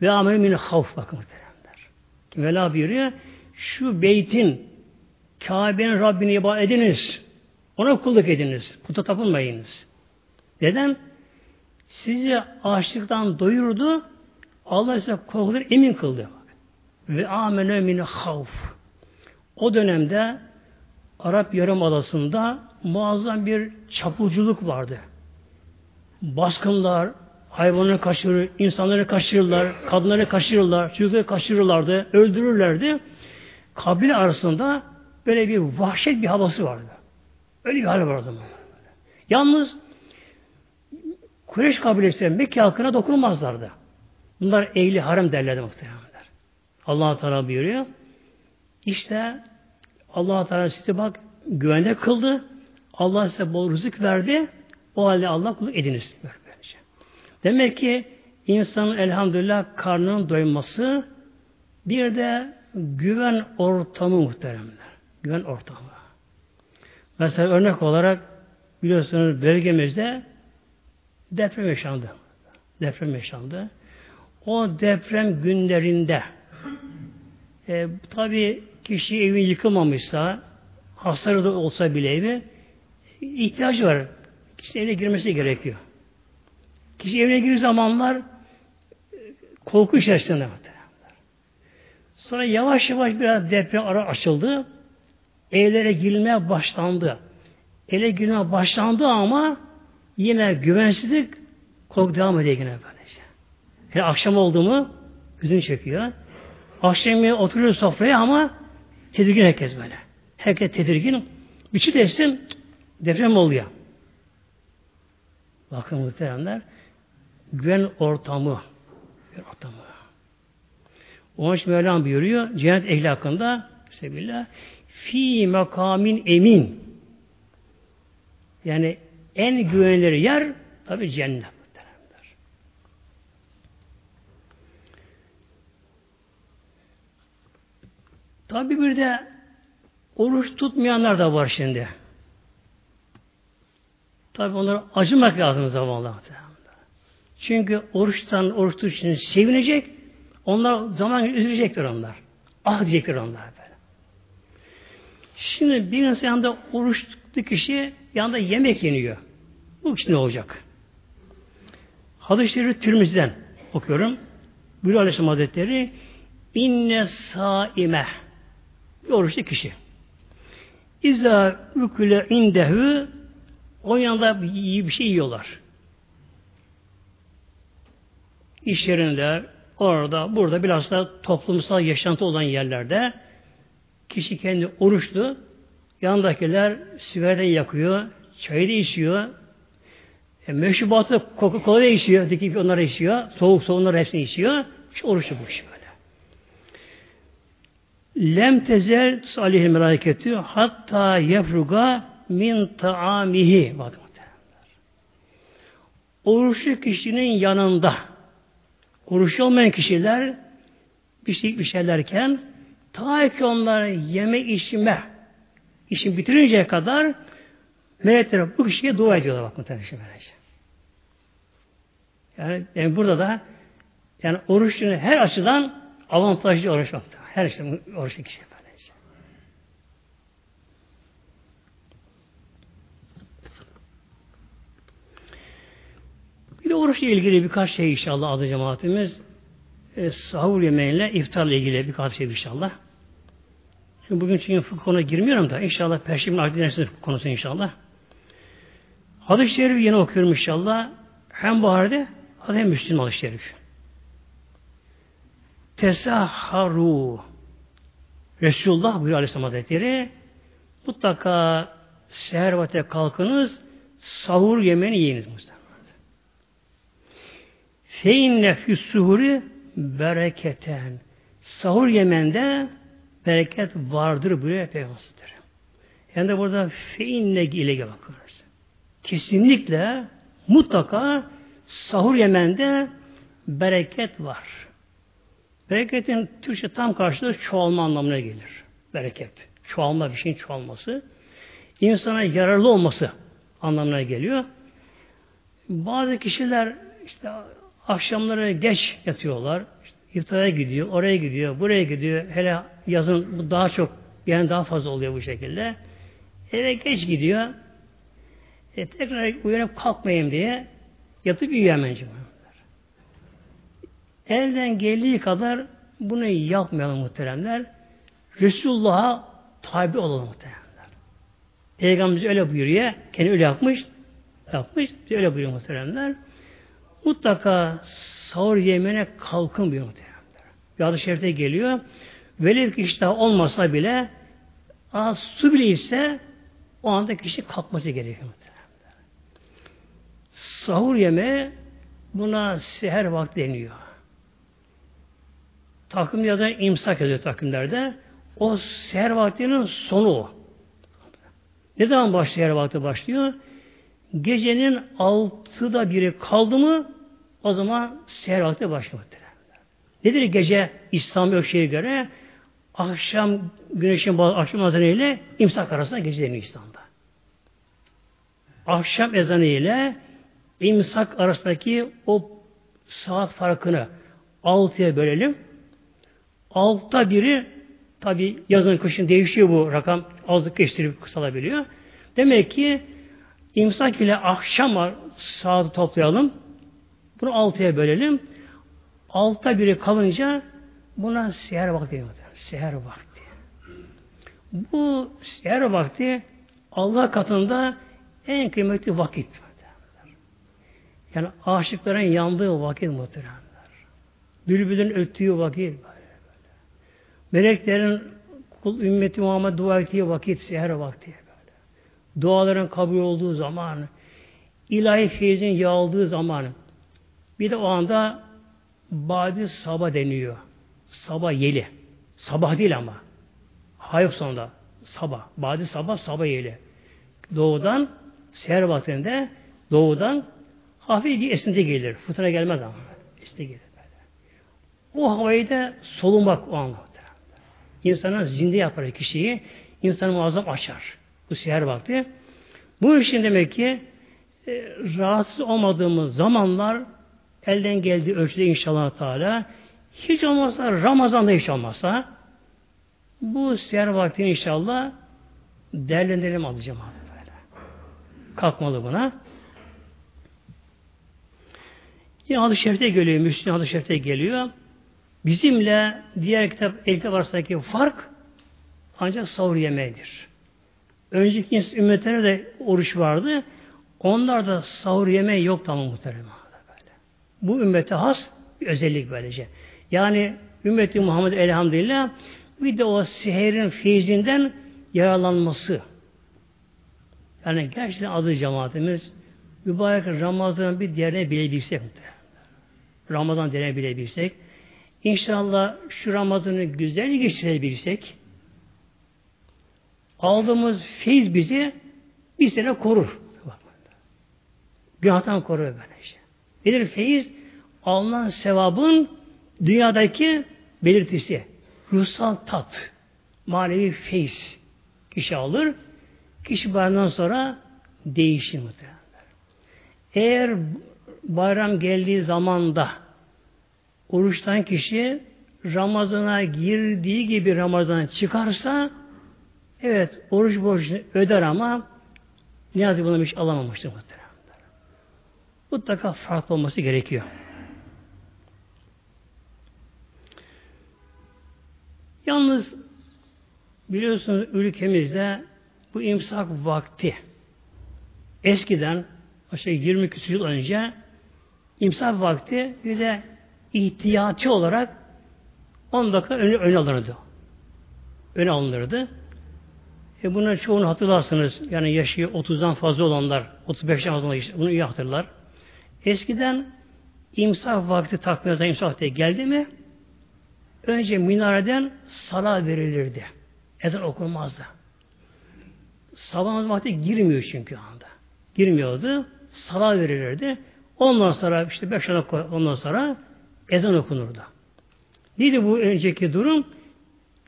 ve amehü min havf bakın muhteremler. Mevla buyuruyor şu beytin Kabe'nin Rabbini ibadet ediniz. Ona kulluk ediniz. Puta tapınmayınız. Neden? sizi açlıktan doyurdu. Allah size korkudan emin kıldı. Ve amene min havf. O dönemde Arap Yarımadası'nda muazzam bir çapulculuk vardı. Baskınlar, hayvanları kaçırır, insanları kaçırırlar, kadınları kaçırırlar, çocukları kaçırırlardı, öldürürlerdi. Kabile arasında böyle bir vahşet bir havası vardı. Öyle bir hal vardı. Yalnız Kureyş kabilesi Mekke halkına dokunmazlardı. Bunlar ehli harem derlerdi muhtemelenler. Allah Teala buyuruyor. İşte Allah Teala sizi bak güvende kıldı. Allah size bol rızık verdi. O halde Allah kulluk ediniz. Demek ki insanın elhamdülillah karnının doyması bir de güven ortamı muhteremler. Güven ortamı. Mesela örnek olarak biliyorsunuz bölgemizde deprem yaşandı. Deprem yaşandı. O deprem günlerinde e, tabi kişi evi yıkılmamışsa hasarı da olsa bile evi ihtiyacı var. Kişi evine girmesi gerekiyor. Kişi evine girdiği zamanlar korku içerisinde Sonra yavaş yavaş biraz deprem ara açıldı. Evlere girilmeye başlandı. Ele girmeye başlandı ama yine güvensizlik korku devam ediyor yine böylece. Yani akşam oldu mu hüzün çekiyor. Akşam oturuyor sofraya ama tedirgin herkes böyle. Herkes tedirgin. Bir çift etsin deprem oluyor. Bakın muhteremler güven ortamı güven ortamı. Onun için Mevlam buyuruyor cennet ehli hakkında Sebillah fi makamin emin yani en güvenilir yer tabi cennet. Tabi bir de oruç tutmayanlar da var şimdi. Tabi onlara acımak lazım zamanla. Çünkü oruçtan oruç için sevinecek, onlar zaman üzülecekler onlar. Ah diyecekler onlar böyle. Şimdi bir insan yanında oruç tuttu kişi yanında yemek yeniyor. Bu kişi ne olacak? Hadis-i okuyorum. Bülü Aleyhisselam Hazretleri inne saime bir kişi. İza üküle indehü o yanında bir şey yiyorlar. İş yerinde, orada, burada bilhassa toplumsal yaşantı olan yerlerde kişi kendi oruçlu, yandakiler sigara yakıyor, çayı da içiyor, e, meşrubatı Coca-Cola içiyor, dikip onları içiyor, soğuk onları hepsini içiyor. İşte oruçlu bu kişi böyle. Lem tezel aleyhi meleketü hatta yefruga min taamihi. Bakın. Oruçlu kişinin yanında oruç olmayan kişiler bir şey bir şeylerken ta ki onlar yeme içme işin bitirinceye kadar melekler bu kişiye dua ediyorlar bakın muhtemelen yani, yani burada da yani oruçlu her açıdan avantajlı oruç vakti. Her işte oruçlu kişi böylece. Bir de oruçla ilgili birkaç şey inşallah adı cemaatimiz e, sahur yemeğiyle iftarla ilgili birkaç şey inşallah. Şimdi bugün çünkü fıkıh konuna girmiyorum da inşallah Perşembe Akdeniz konusu inşallah. Hadis-i Şerif yine okuyorum inşallah. Hem Buhari'de hem Müslüm hadis-i Şerif. Tesaharu Resulullah buyuruyor Aleyhisselam Hazretleri mutlaka seher vakti kalkınız sahur yemeğini yiyiniz muhtemelen. Feinne füssuhuri bereketen sahur yemende bereket vardır buyuruyor Peygamber Yani de burada feinne ile bakıyoruz. Kesinlikle mutlaka sahur yemende bereket var. Bereketin Türkçe tam karşılığı çoğalma anlamına gelir. Bereket. Çoğalma bir şeyin çoğalması. insana yararlı olması anlamına geliyor. Bazı kişiler işte akşamları geç yatıyorlar. İşte iftara gidiyor, oraya gidiyor, buraya gidiyor. Hele yazın bu daha çok yani daha fazla oluyor bu şekilde. Eve geç gidiyor. E, tekrar uyanıp kalkmayayım diye Yatıp uyuyor Elden geldiği kadar bunu yapmayalım muhteremler. Resulullah'a tabi olalım muhteremler. Peygamberimiz öyle buyuruyor. Kendi öyle yapmış. Yapmış. Öyle buyuruyor muhteremler. Mutlaka sahur yemene kalkın buyuruyor muhteremler. Bir adı şerifte geliyor. Velev ki işte olmasa bile az su bile ise o anda kişi kalkması gerekiyor. Sahur yeme buna seher vakti deniyor. Takım yazan imsak yazıyor takımlarda. O seher vaktinin sonu. Ne zaman başlıyor seher vakti başlıyor? Gecenin altıda biri kaldı mı o zaman seher vakti başlıyor. Nedir gece İslam ölçüye göre? Akşam güneşin akşam ezanı ile imsak arasında gece deniyor İslam'da. Akşam ezanı ile imsak arasındaki o saat farkını altıya bölelim. Altta biri tabi yazın kışın değişiyor bu rakam azlık geçtirip kısalabiliyor. Demek ki imsak ile akşam saati toplayalım. Bunu altıya bölelim. Altta biri kalınca buna seher vakti diyor. Seher vakti. Bu seher vakti Allah katında en kıymetli vakit. Yani aşıkların yandığı vakit muhteremler. Bülbülün öttüğü vakit. Böyle. Meleklerin kul ümmeti Muhammed dua ettiği vakit, seher vakti. Böyle. Duaların kabul olduğu zaman, ilahi feyzin yağıldığı zaman, bir de o anda Badi sabah deniyor. Sabah yeli. Sabah değil ama. Hayır sonunda. Sabah. Badi sabah, sabah yeli. Doğudan, seher vaktinde doğudan hafif bir esinti gelir. Fırtına gelmez ama. Esinti gelir böyle. O havayı da solumak o anlamda. İnsana zinde yapar kişiyi. İnsanı muazzam açar. Bu seher vakti. Bu için demek ki e, rahatsız olmadığımız zamanlar elden geldiği ölçüde inşallah Teala hiç olmazsa Ramazan'da hiç olmazsa bu seher vaktini inşallah değerlendirelim alacağım abi böyle. Kalkmalı buna. Yine hadis-i şerifte geliyor, Müslüm hadis-i şerifte geliyor. Bizimle diğer kitap, el kitap arasındaki fark ancak sahur yemeğidir. Önceki ümmetlere de oruç vardı. Onlar da sahur yemeği yok tamam. Böyle. Bu ümmete has bir özellik böylece. Yani ümmeti Muhammed elhamdülillah bir de o sihirin feyzinden yararlanması. Yani gerçekten adı cemaatimiz mübarek Ramazan'ın bir diğerine bilebilsek Ramazan bilebilsek İnşallah şu Ramazan'ı güzel geçirebilsek aldığımız feyiz bizi bir sene korur. Günahtan korur böyle işte. Nedir feyiz? Alınan sevabın dünyadaki belirtisi. Ruhsal tat. Manevi feyiz. Kişi alır. Kişi bayramdan sonra değişir muhtemelen. Eğer bayram geldiği zamanda oruçtan kişi Ramazan'a girdiği gibi Ramazan çıkarsa evet oruç borcunu öder ama ne yazık bunu hiç alamamıştır muhtemelen. Mutlaka farklı olması gerekiyor. Yalnız biliyorsunuz ülkemizde bu imsak vakti eskiden işte 20 küsur yıl önce imsak vakti bir de ihtiyati olarak 10 dakika öne, öne alınırdı. Öne alınırdı. E bunların çoğunu hatırlarsınız. Yani yaşı 30'dan fazla olanlar, 35'ten fazla olanlar bunu iyi hatırlar. Eskiden imsak vakti takvimden imsak vakti geldi mi önce minareden sala verilirdi. Ezan okunmazdı. Sabah vakti girmiyor çünkü anda. Girmiyordu. Sala verilirdi. Ondan sonra işte beş dakika ondan sonra ezan okunurdu. Neydi bu önceki durum?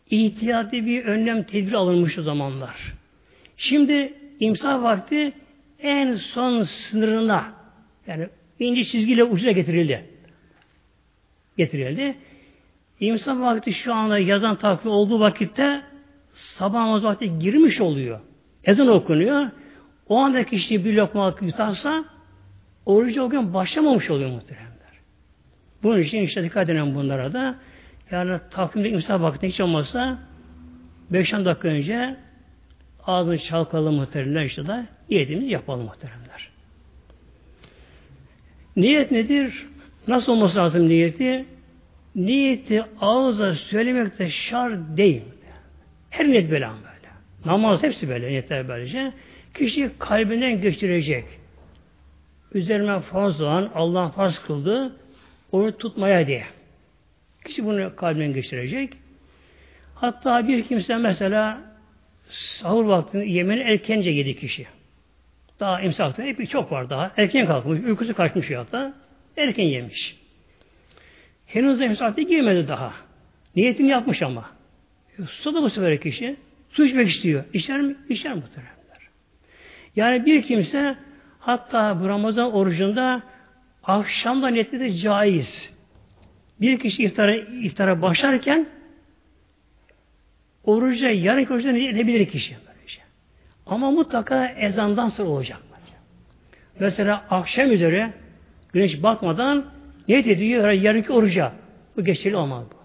İhtiyati bir önlem tedbir alınmış o zamanlar. Şimdi imsak vakti en son sınırına yani ince çizgiyle ucuna getirildi. Getirildi. İmsak vakti şu anda yazan takvim olduğu vakitte sabah namaz vakti girmiş oluyor. Ezan okunuyor. O anda kişi bir lokma yutarsa orucu o gün başlamamış oluyor muhteremler. Bunun için işte dikkat edin bunlara da. Yani takvimde imsak vaktinde hiç olmazsa 5-10 dakika önce ağzını çalkalım muhteremler işte da niyetimizi yapalım muhteremler. Niyet nedir? Nasıl olması lazım niyeti? Niyeti ağızla söylemekte şart değil. Her niyet böyle böyle. Namaz hepsi böyle niyetler böylece. Kişi kalbinden geçirecek. Üzerime farz olan Allah'ın farz kıldığı onu tutmaya diye. Kişi bunu kalbinden geçirecek. Hatta bir kimse mesela sahur vaktinde yemeğini erkence yedi kişi. Daha imsakta hep çok var daha. Erken kalkmış, uykusu kaçmış hatta. Erken yemiş. Henüz imsakta girmedi daha. Niyetini yapmış ama. Su da bu sefer kişi. Su içmek istiyor. İçer mi? İçer muhteremler. Yani bir kimse hatta bu Ramazan orucunda akşamda niyeti de caiz. Bir kişi iftara, iftara başlarken oruca yarın oruçta niyet edebilir kişi. Ama mutlaka ezandan sonra olacak. Mesela akşam üzere güneş batmadan niyet ediyor yarınki oruca. Bu geçerli olmaz bu.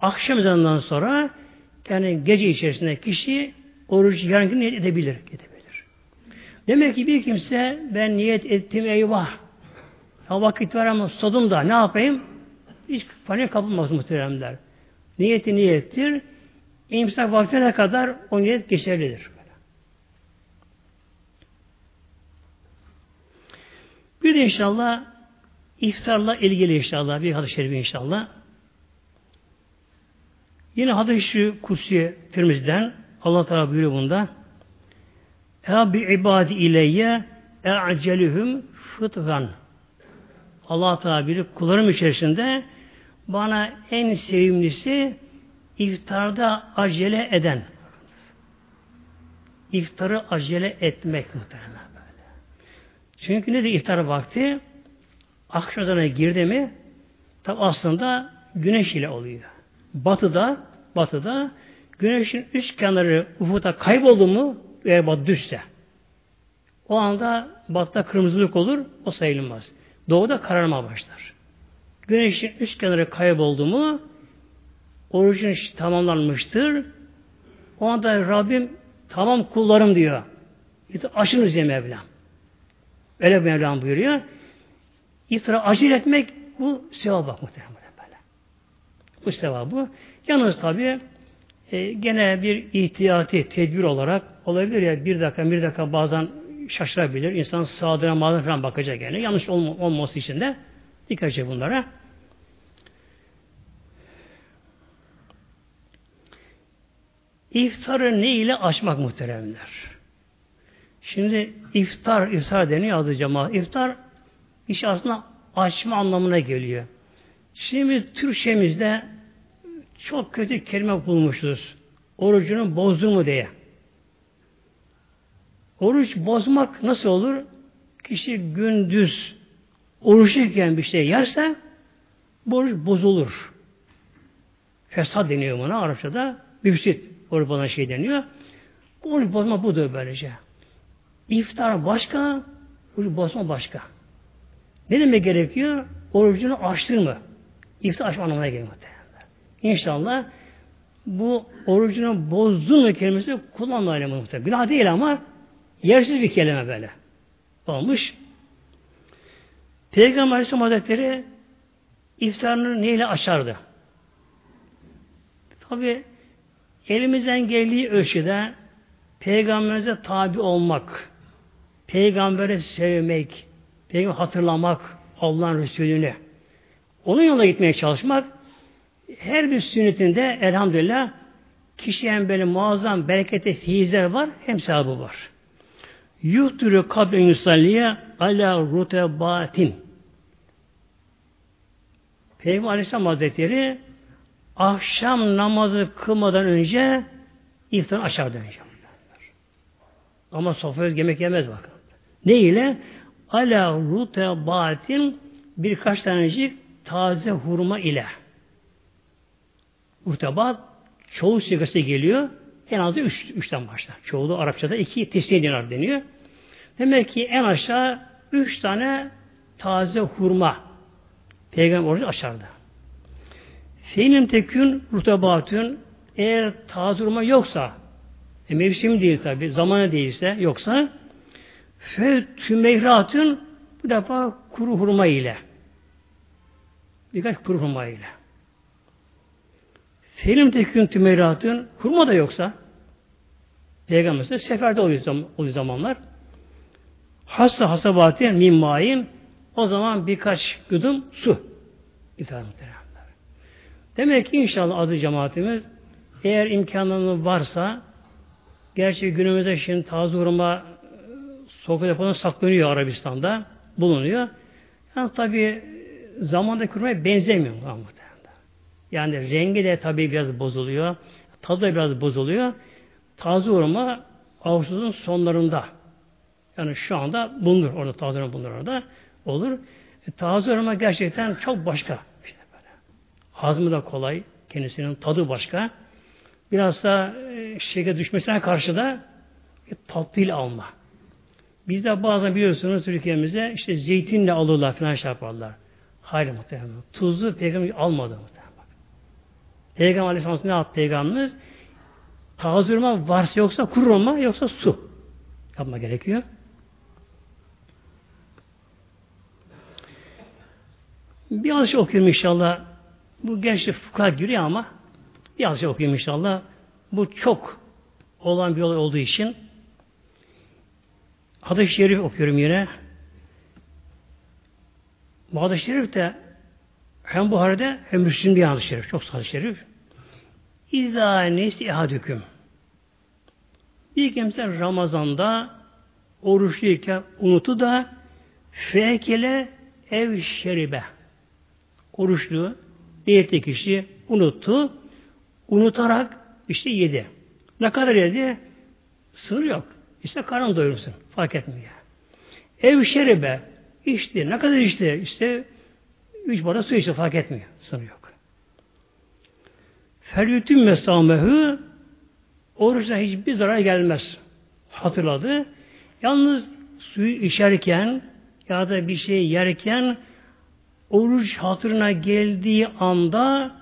Akşam ezanından sonra yani gece içerisinde kişi oruç yarınki niyet edebilir. edebilir. Demek ki bir kimse ben niyet ettim eyvah. Ya vakit var ama sodum da ne yapayım? Hiç panik kapılmaz muhteremler. Niyeti niyettir. İmsak vaktine kadar o niyet geçerlidir. Bir de inşallah iftarla ilgili inşallah bir hadis-i şerifi inşallah. Yine hadis-i kursi Tirmiz'den Allah Teala buyuruyor bunda. Ya bi ibadi ileyye e'celühüm fıtgan. Allah Teala biri kullarım içerisinde bana en sevimlisi iftarda acele eden. İftarı acele etmek muhtemelen böyle. Çünkü nedir iftar vakti? Akşamına girdi mi tabi aslında güneş ile oluyor. Batıda batıda güneşin üç kenarı ufukta kayboldu mu eğer batı düşse o anda batıda kırmızılık olur o sayılmaz. Doğuda kararma başlar. Güneşin üç kenarı kayboldu mu orucun tamamlanmıştır. O anda Rabbim tamam kullarım diyor. Aşınız diye Mevlam. Öyle Mevlam buyuruyor. İftira acil etmek bu sevap bak muhtemelen böyle. Bu sevabı. Yalnız tabi e, gene bir ihtiyati tedbir olarak olabilir ya bir dakika bir dakika bazen şaşırabilir. İnsan sağdığına mağdına falan bakacak yani. Yanlış olma, olması için de dikkat edecek bunlara. İftarı ne ile açmak muhteremler? Şimdi iftar, iftar deniyor adı cemaat. İftar iş aslında açma anlamına geliyor. Şimdi Türkçemizde çok kötü kelime bulmuşuz. Orucunu bozdu diye. Oruç bozmak nasıl olur? Kişi gündüz oruçluyken bir şey yerse bu oruç bozulur. Fesat deniyor buna Arapçada. Müfsit oruç bozan şey deniyor. Oruç bozma budur böylece. İftar başka, oruç bozma başka. Ne demek gerekiyor? Orucunu açtırma. İftar açma anlamına geliyor. İnşallah bu orucunu bozdun mu kelimesi kullanmayalım muhtemelen. Günah değil ama yersiz bir kelime böyle. Olmuş. Peygamber Aleyhisselam Hazretleri iftarını neyle açardı? Tabi elimizden geldiği ölçüde peygamberimize tabi olmak, peygamberi sevmek, peygamberi hatırlamak, Allah'ın Resulüne, onun yoluna gitmeye çalışmak her bir sünnetinde elhamdülillah kişiyen böyle muazzam berekete fiyizler var, hem sahibi var. Yuhtürü kablen yusalliye ala rutebatin. Peygamber Aleyhisselam Hazretleri akşam namazı kılmadan önce iftar açar önce. Ama sofraya yemek yemez bakın. Ne ile? Ala rutebatin birkaç tanecik taze hurma ile. Rutebat çoğu sigası geliyor. En azı üç, üçten başlar. Çoğu da Arapçada iki tesniye dinar deniyor. Demek ki en aşağı üç tane taze hurma Peygamber orucu açardı. Feynim tekün rutabatün eğer taze hurma yoksa e, mevsim değil tabi zamanı değilse yoksa fe tümeyratın bu defa kuru hurma ile birkaç kuru hurma ile Felim tekün tümeyratın hurma da yoksa Peygamber de seferde oluyor zamanlar. Hasta hasabati min main o zaman birkaç yudum su. İthar Demek ki inşallah adı cemaatimiz eğer imkanları varsa gerçi günümüzde şimdi taze hurma e, sokak yapılan saklanıyor Arabistan'da bulunuyor. Yani tabi zamanda hurmaya benzemiyor muhtemelen. Yani rengi de tabi biraz bozuluyor. Tadı da biraz bozuluyor. Taze hurma Ağustos'un sonlarında yani şu anda bulunur orada taze hurma bulunur orada olur. E, taze hurma gerçekten çok başka. İşte böyle. Hazmı da kolay. Kendisinin tadı başka. Biraz da e, şeker düşmesine karşı da e, tatlıyla alma. Bizde bazen biliyorsunuz Türkiye'mizde işte zeytinle alırlar falan şey yaparlar. Hayır muhtemelen. Tuzu peygamber almadı muhtemelen. Peygamber Aleyhisselam ne yaptı peygamberimiz? Taze varsa yoksa kuru hurma yoksa su yapma gerekiyor. Bir azıcık okuyayım inşallah. Bu gençlik fukar giriyor ama bir azıcık okuyayım inşallah. Bu çok olan bir olay olduğu için Hadis-i Şerif okuyorum yine. Bu hadis-i Şerif de hem Buhari'de hem Müslim'de hadis-i Şerif. Çok hadis-i Şerif. İzâ nesi ehadüküm. Bir kimse Ramazan'da oruçluyken unutu da fekele ev şeribe oruçlu niyetli kişi unuttu. Unutarak işte yedi. Ne kadar yedi? Sınır yok. İşte karın doyursun. Fark etmiyor. Ev şeribe içti. Ne kadar içti? İşte üç bardak su içti. Fark etmiyor. Sınır yok. Feryütün mesamehu oruçta hiçbir zarar gelmez. Hatırladı. Yalnız suyu içerken ya da bir şey yerken oruç hatırına geldiği anda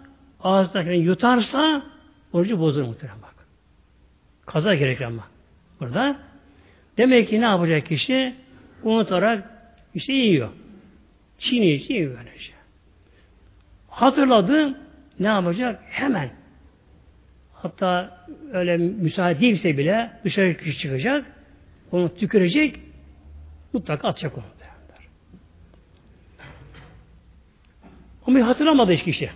ağızdakini yutarsa orucu bozulur muhtemelen bak. Kaza gerekir ama. Burada demek ki ne yapacak kişi? Unutarak işte yiyor. Çiğniyor, çiğniyor böyle şey. Hatırladı ne yapacak? Hemen. Hatta öyle müsaade değilse bile dışarı kişi çıkacak. Onu tükürecek. Mutlaka atacak onu. Ama hatırlamadı hiç kişi.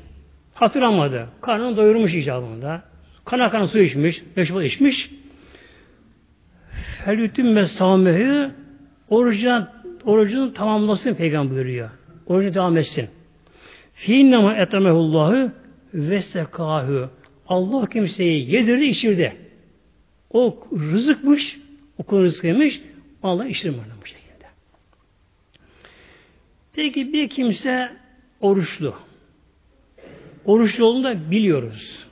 Hatırlamadı. Karnını doyurmuş icabında. Kana kana su içmiş, meşrubat içmiş. Felütün mesamehi orucun, orucunu tamamlasın peygamber buyuruyor. Orucunu devam etsin. Fiinnama etemehullahu ve sekahu. Allah kimseyi yedirdi, içirdi. O rızıkmış, o konu rızkıymış, Allah içirmedi bu şekilde. Peki bir kimse oruçlu. Oruçlu olduğunu da biliyoruz.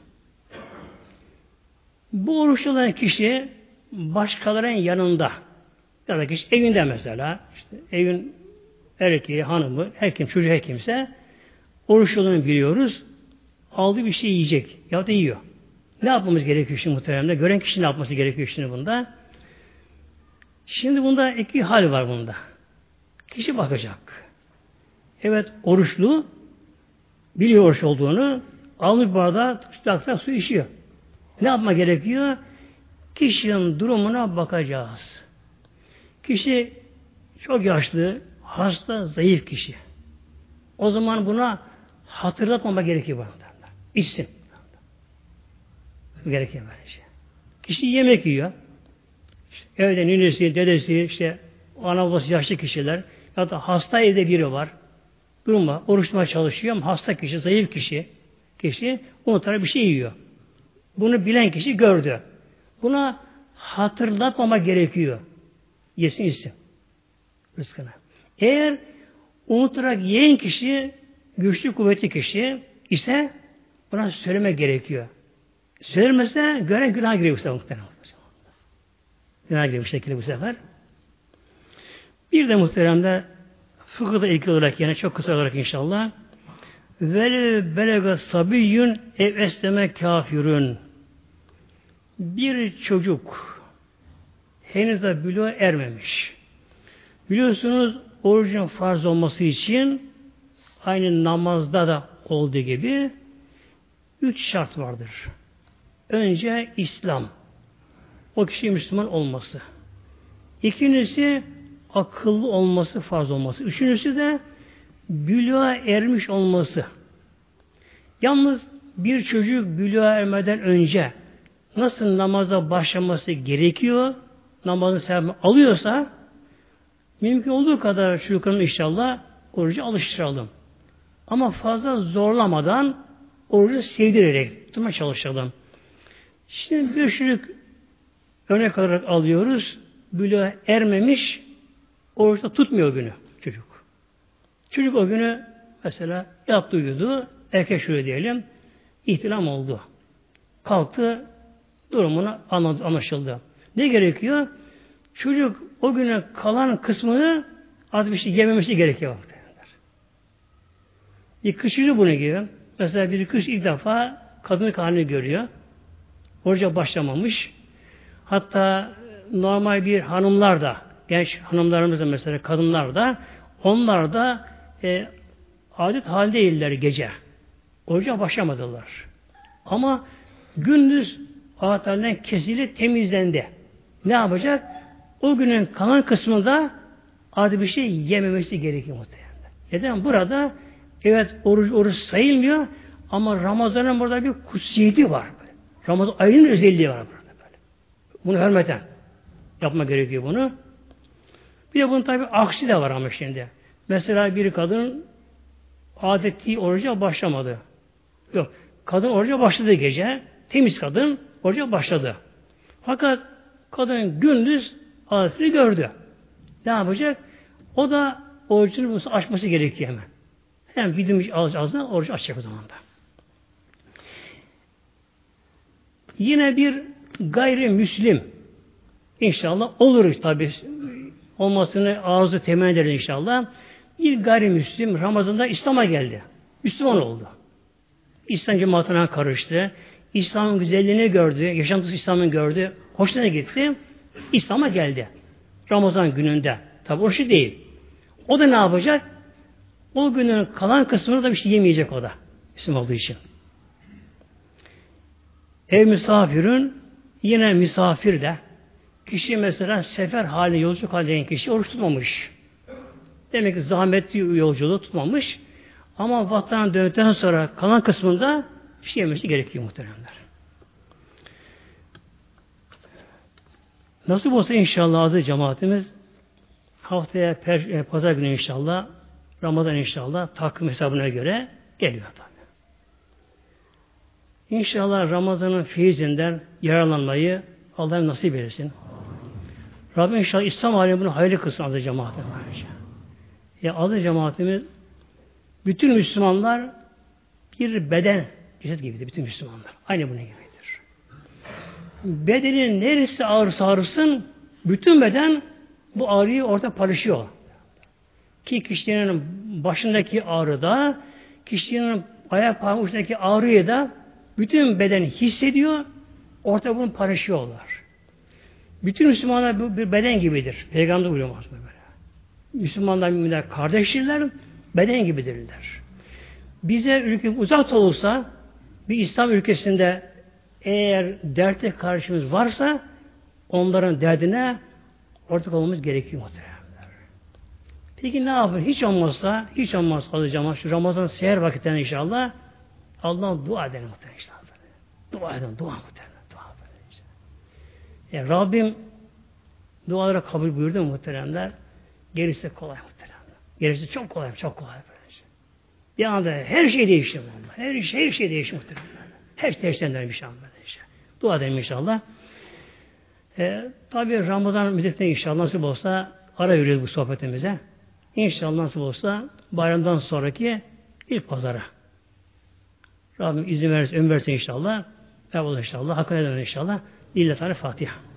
Bu oruçlu olan kişi başkalarının yanında ya da kişi evinde mesela işte evin erkeği, hanımı, her kim, çocuğu her kimse oruçlu olduğunu biliyoruz. Aldığı bir şey yiyecek ya da yiyor. Ne yapmamız gerekiyor şimdi muhtemelen? Gören kişi ne yapması gerekiyor şimdi bunda? Şimdi bunda iki hal var bunda. Kişi bakacak. Evet oruçlu biliyor oruç olduğunu almış bardağı tutacaksa su içiyor. Ne yapma gerekiyor? Kişinin durumuna bakacağız. Kişi çok yaşlı, hasta, zayıf kişi. O zaman buna hatırlatmama gerekiyor. İçsin. Gerekiyor böyle şey. Kişi yemek yiyor. İşte evde ninesi, dedesi, işte ana babası yaşlı kişiler ya da hasta evde biri var durma, oruç çalışıyor ama hasta kişi, zayıf kişi, kişi unutarak bir şey yiyor. Bunu bilen kişi gördü. Buna hatırlatmama gerekiyor. Yesin isim. Rızkını. Eğer unutarak yiyen kişi, güçlü kuvvetli kişi ise buna söyleme gerekiyor. Söylemezse gören günah giriyor bu sefer muhtemelen. Günah giriyor bu şekilde bu sefer. Bir de muhteremler fıkıhda ilk olarak yine çok kısa olarak inşallah Vel belega sabiyyün ev esleme kafirün bir çocuk henüz de bülüğe ermemiş. Biliyorsunuz orucun farz olması için aynı namazda da olduğu gibi üç şart vardır. Önce İslam. O kişi Müslüman olması. İkincisi akıllı olması, farz olması. Üçüncüsü de bülüğa ermiş olması. Yalnız bir çocuk bülüğa ermeden önce nasıl namaza başlaması gerekiyor, namazın sevabını alıyorsa mümkün olduğu kadar çocukların inşallah orucu alıştıralım. Ama fazla zorlamadan orucu sevdirerek tutmaya çalışalım. Şimdi bir çocuk örnek olarak alıyoruz. Bülüğa ermemiş, oruçta tutmuyor günü çocuk. Çocuk o günü mesela yattı uyudu, erkek şöyle diyelim, ihtilam oldu. Kalktı, durumunu anlaşıldı. Ne gerekiyor? Çocuk o güne kalan kısmını artık bir şey yememesi gerekiyor. Yüzü bunu gibi. Mesela bir kış ilk defa kadın halini görüyor. Oruca başlamamış. Hatta normal bir hanımlar da, genç hanımlarımız da mesela kadınlar da, onlar da e, adet hal değiller gece. Oruca başlamadılar. Ama gündüz adet kesilip temizlendi. Ne yapacak? O günün kalan kısmında artık bir şey yememesi gerekiyor muhtemelen. Neden? Burada evet oruç, oruç sayılmıyor ama Ramazan'ın burada bir kutsiyeti var. Böyle. Ramazan ayının özelliği var burada. Böyle. Bunu hürmeten yapma gerekiyor bunu. Bir de bunun tabi aksi de var ama şimdi. Mesela bir kadın adetli oruca başlamadı. Yok. Kadın oruca başladı gece. Temiz kadın oruca başladı. Fakat kadın gündüz adetini gördü. Ne yapacak? O da orucunu açması gerekiyor hemen. Hem bildiğimiz ağız ağzına oruç açacak o zaman da. Yine bir gayrimüslim inşallah olur tabi olmasını ağzı temenni eder inşallah. Bir gayrimüslim Ramazan'da İslam'a geldi. Müslüman oldu. İslam cemaatine karıştı. İslam'ın güzelliğini gördü. Yaşantısı İslam'ın gördü. Hoşuna gitti. İslam'a geldi. Ramazan gününde. Tabi o şey değil. O da ne yapacak? O günün kalan kısmını da bir şey yemeyecek o da. Müslüman olduğu için. Ev misafirin yine misafir de kişi mesela sefer hali yolculuk halindeki kişi oruç tutmamış. Demek ki zahmetli yolculuğu tutmamış. Ama vatana döndükten sonra kalan kısmında bir şey yemesi gerekiyor muhteremler. Nasıl olsa inşallah azı cemaatimiz haftaya per, e, pazar günü inşallah Ramazan inşallah takvim hesabına göre geliyor tabi. İnşallah Ramazan'ın feyzinden yararlanmayı Allah nasip etsin. Rabbim inşallah İslam alemi bunu hayırlı kılsın azı cemaatimiz. Ya azı cemaatimiz bütün Müslümanlar bir beden ceset gibidir. Bütün Müslümanlar. Aynı bunun gibidir. Bedenin neresi ağrısı ağrısın bütün beden bu ağrıyı orta paylaşıyor. Ki kişinin başındaki ağrıda, kişinin ayak parmağı ucundaki ağrıyı da bütün beden hissediyor, orta bunu paylaşıyorlar. Bütün Müslümanlar bir beden gibidir. Peygamber buyuruyor böyle. Müslümanlar, müminler kardeştirler, beden gibidirler. Bize ülke uzak da olsa bir İslam ülkesinde eğer dertte karşımız varsa onların derdine ortak olmamız gerekiyor muhtemelen. Peki ne yapın? Hiç olmazsa, hiç olmaz alacağım. Şu Ramazan seher vakitlerinde inşallah Allah'ın dua edelim muhtemelen inşallah. Dua edelim, dua muhtemelen. Dua edelim. Yani Rabbim dualara kabul buyurdu mu muhteremler? Gerisi kolay muhteremler. Gerisi çok kolay, çok kolay. Böylece. Bir anda her şey değişiyor. Her şey, her şey değişiyor muhteremler. Her şey değişenler bir şey. Dua edelim inşallah. E, Tabi Ramazan müddetinde inşallah nasip olsa ara veriyoruz bu sohbetimize. İnşallah nasıl olsa bayramdan sonraki ilk pazara. Rabbim izin verirse, ömür versin inşallah. Eyvallah inşallah. Hakkı inşallah. Dille Fatiha.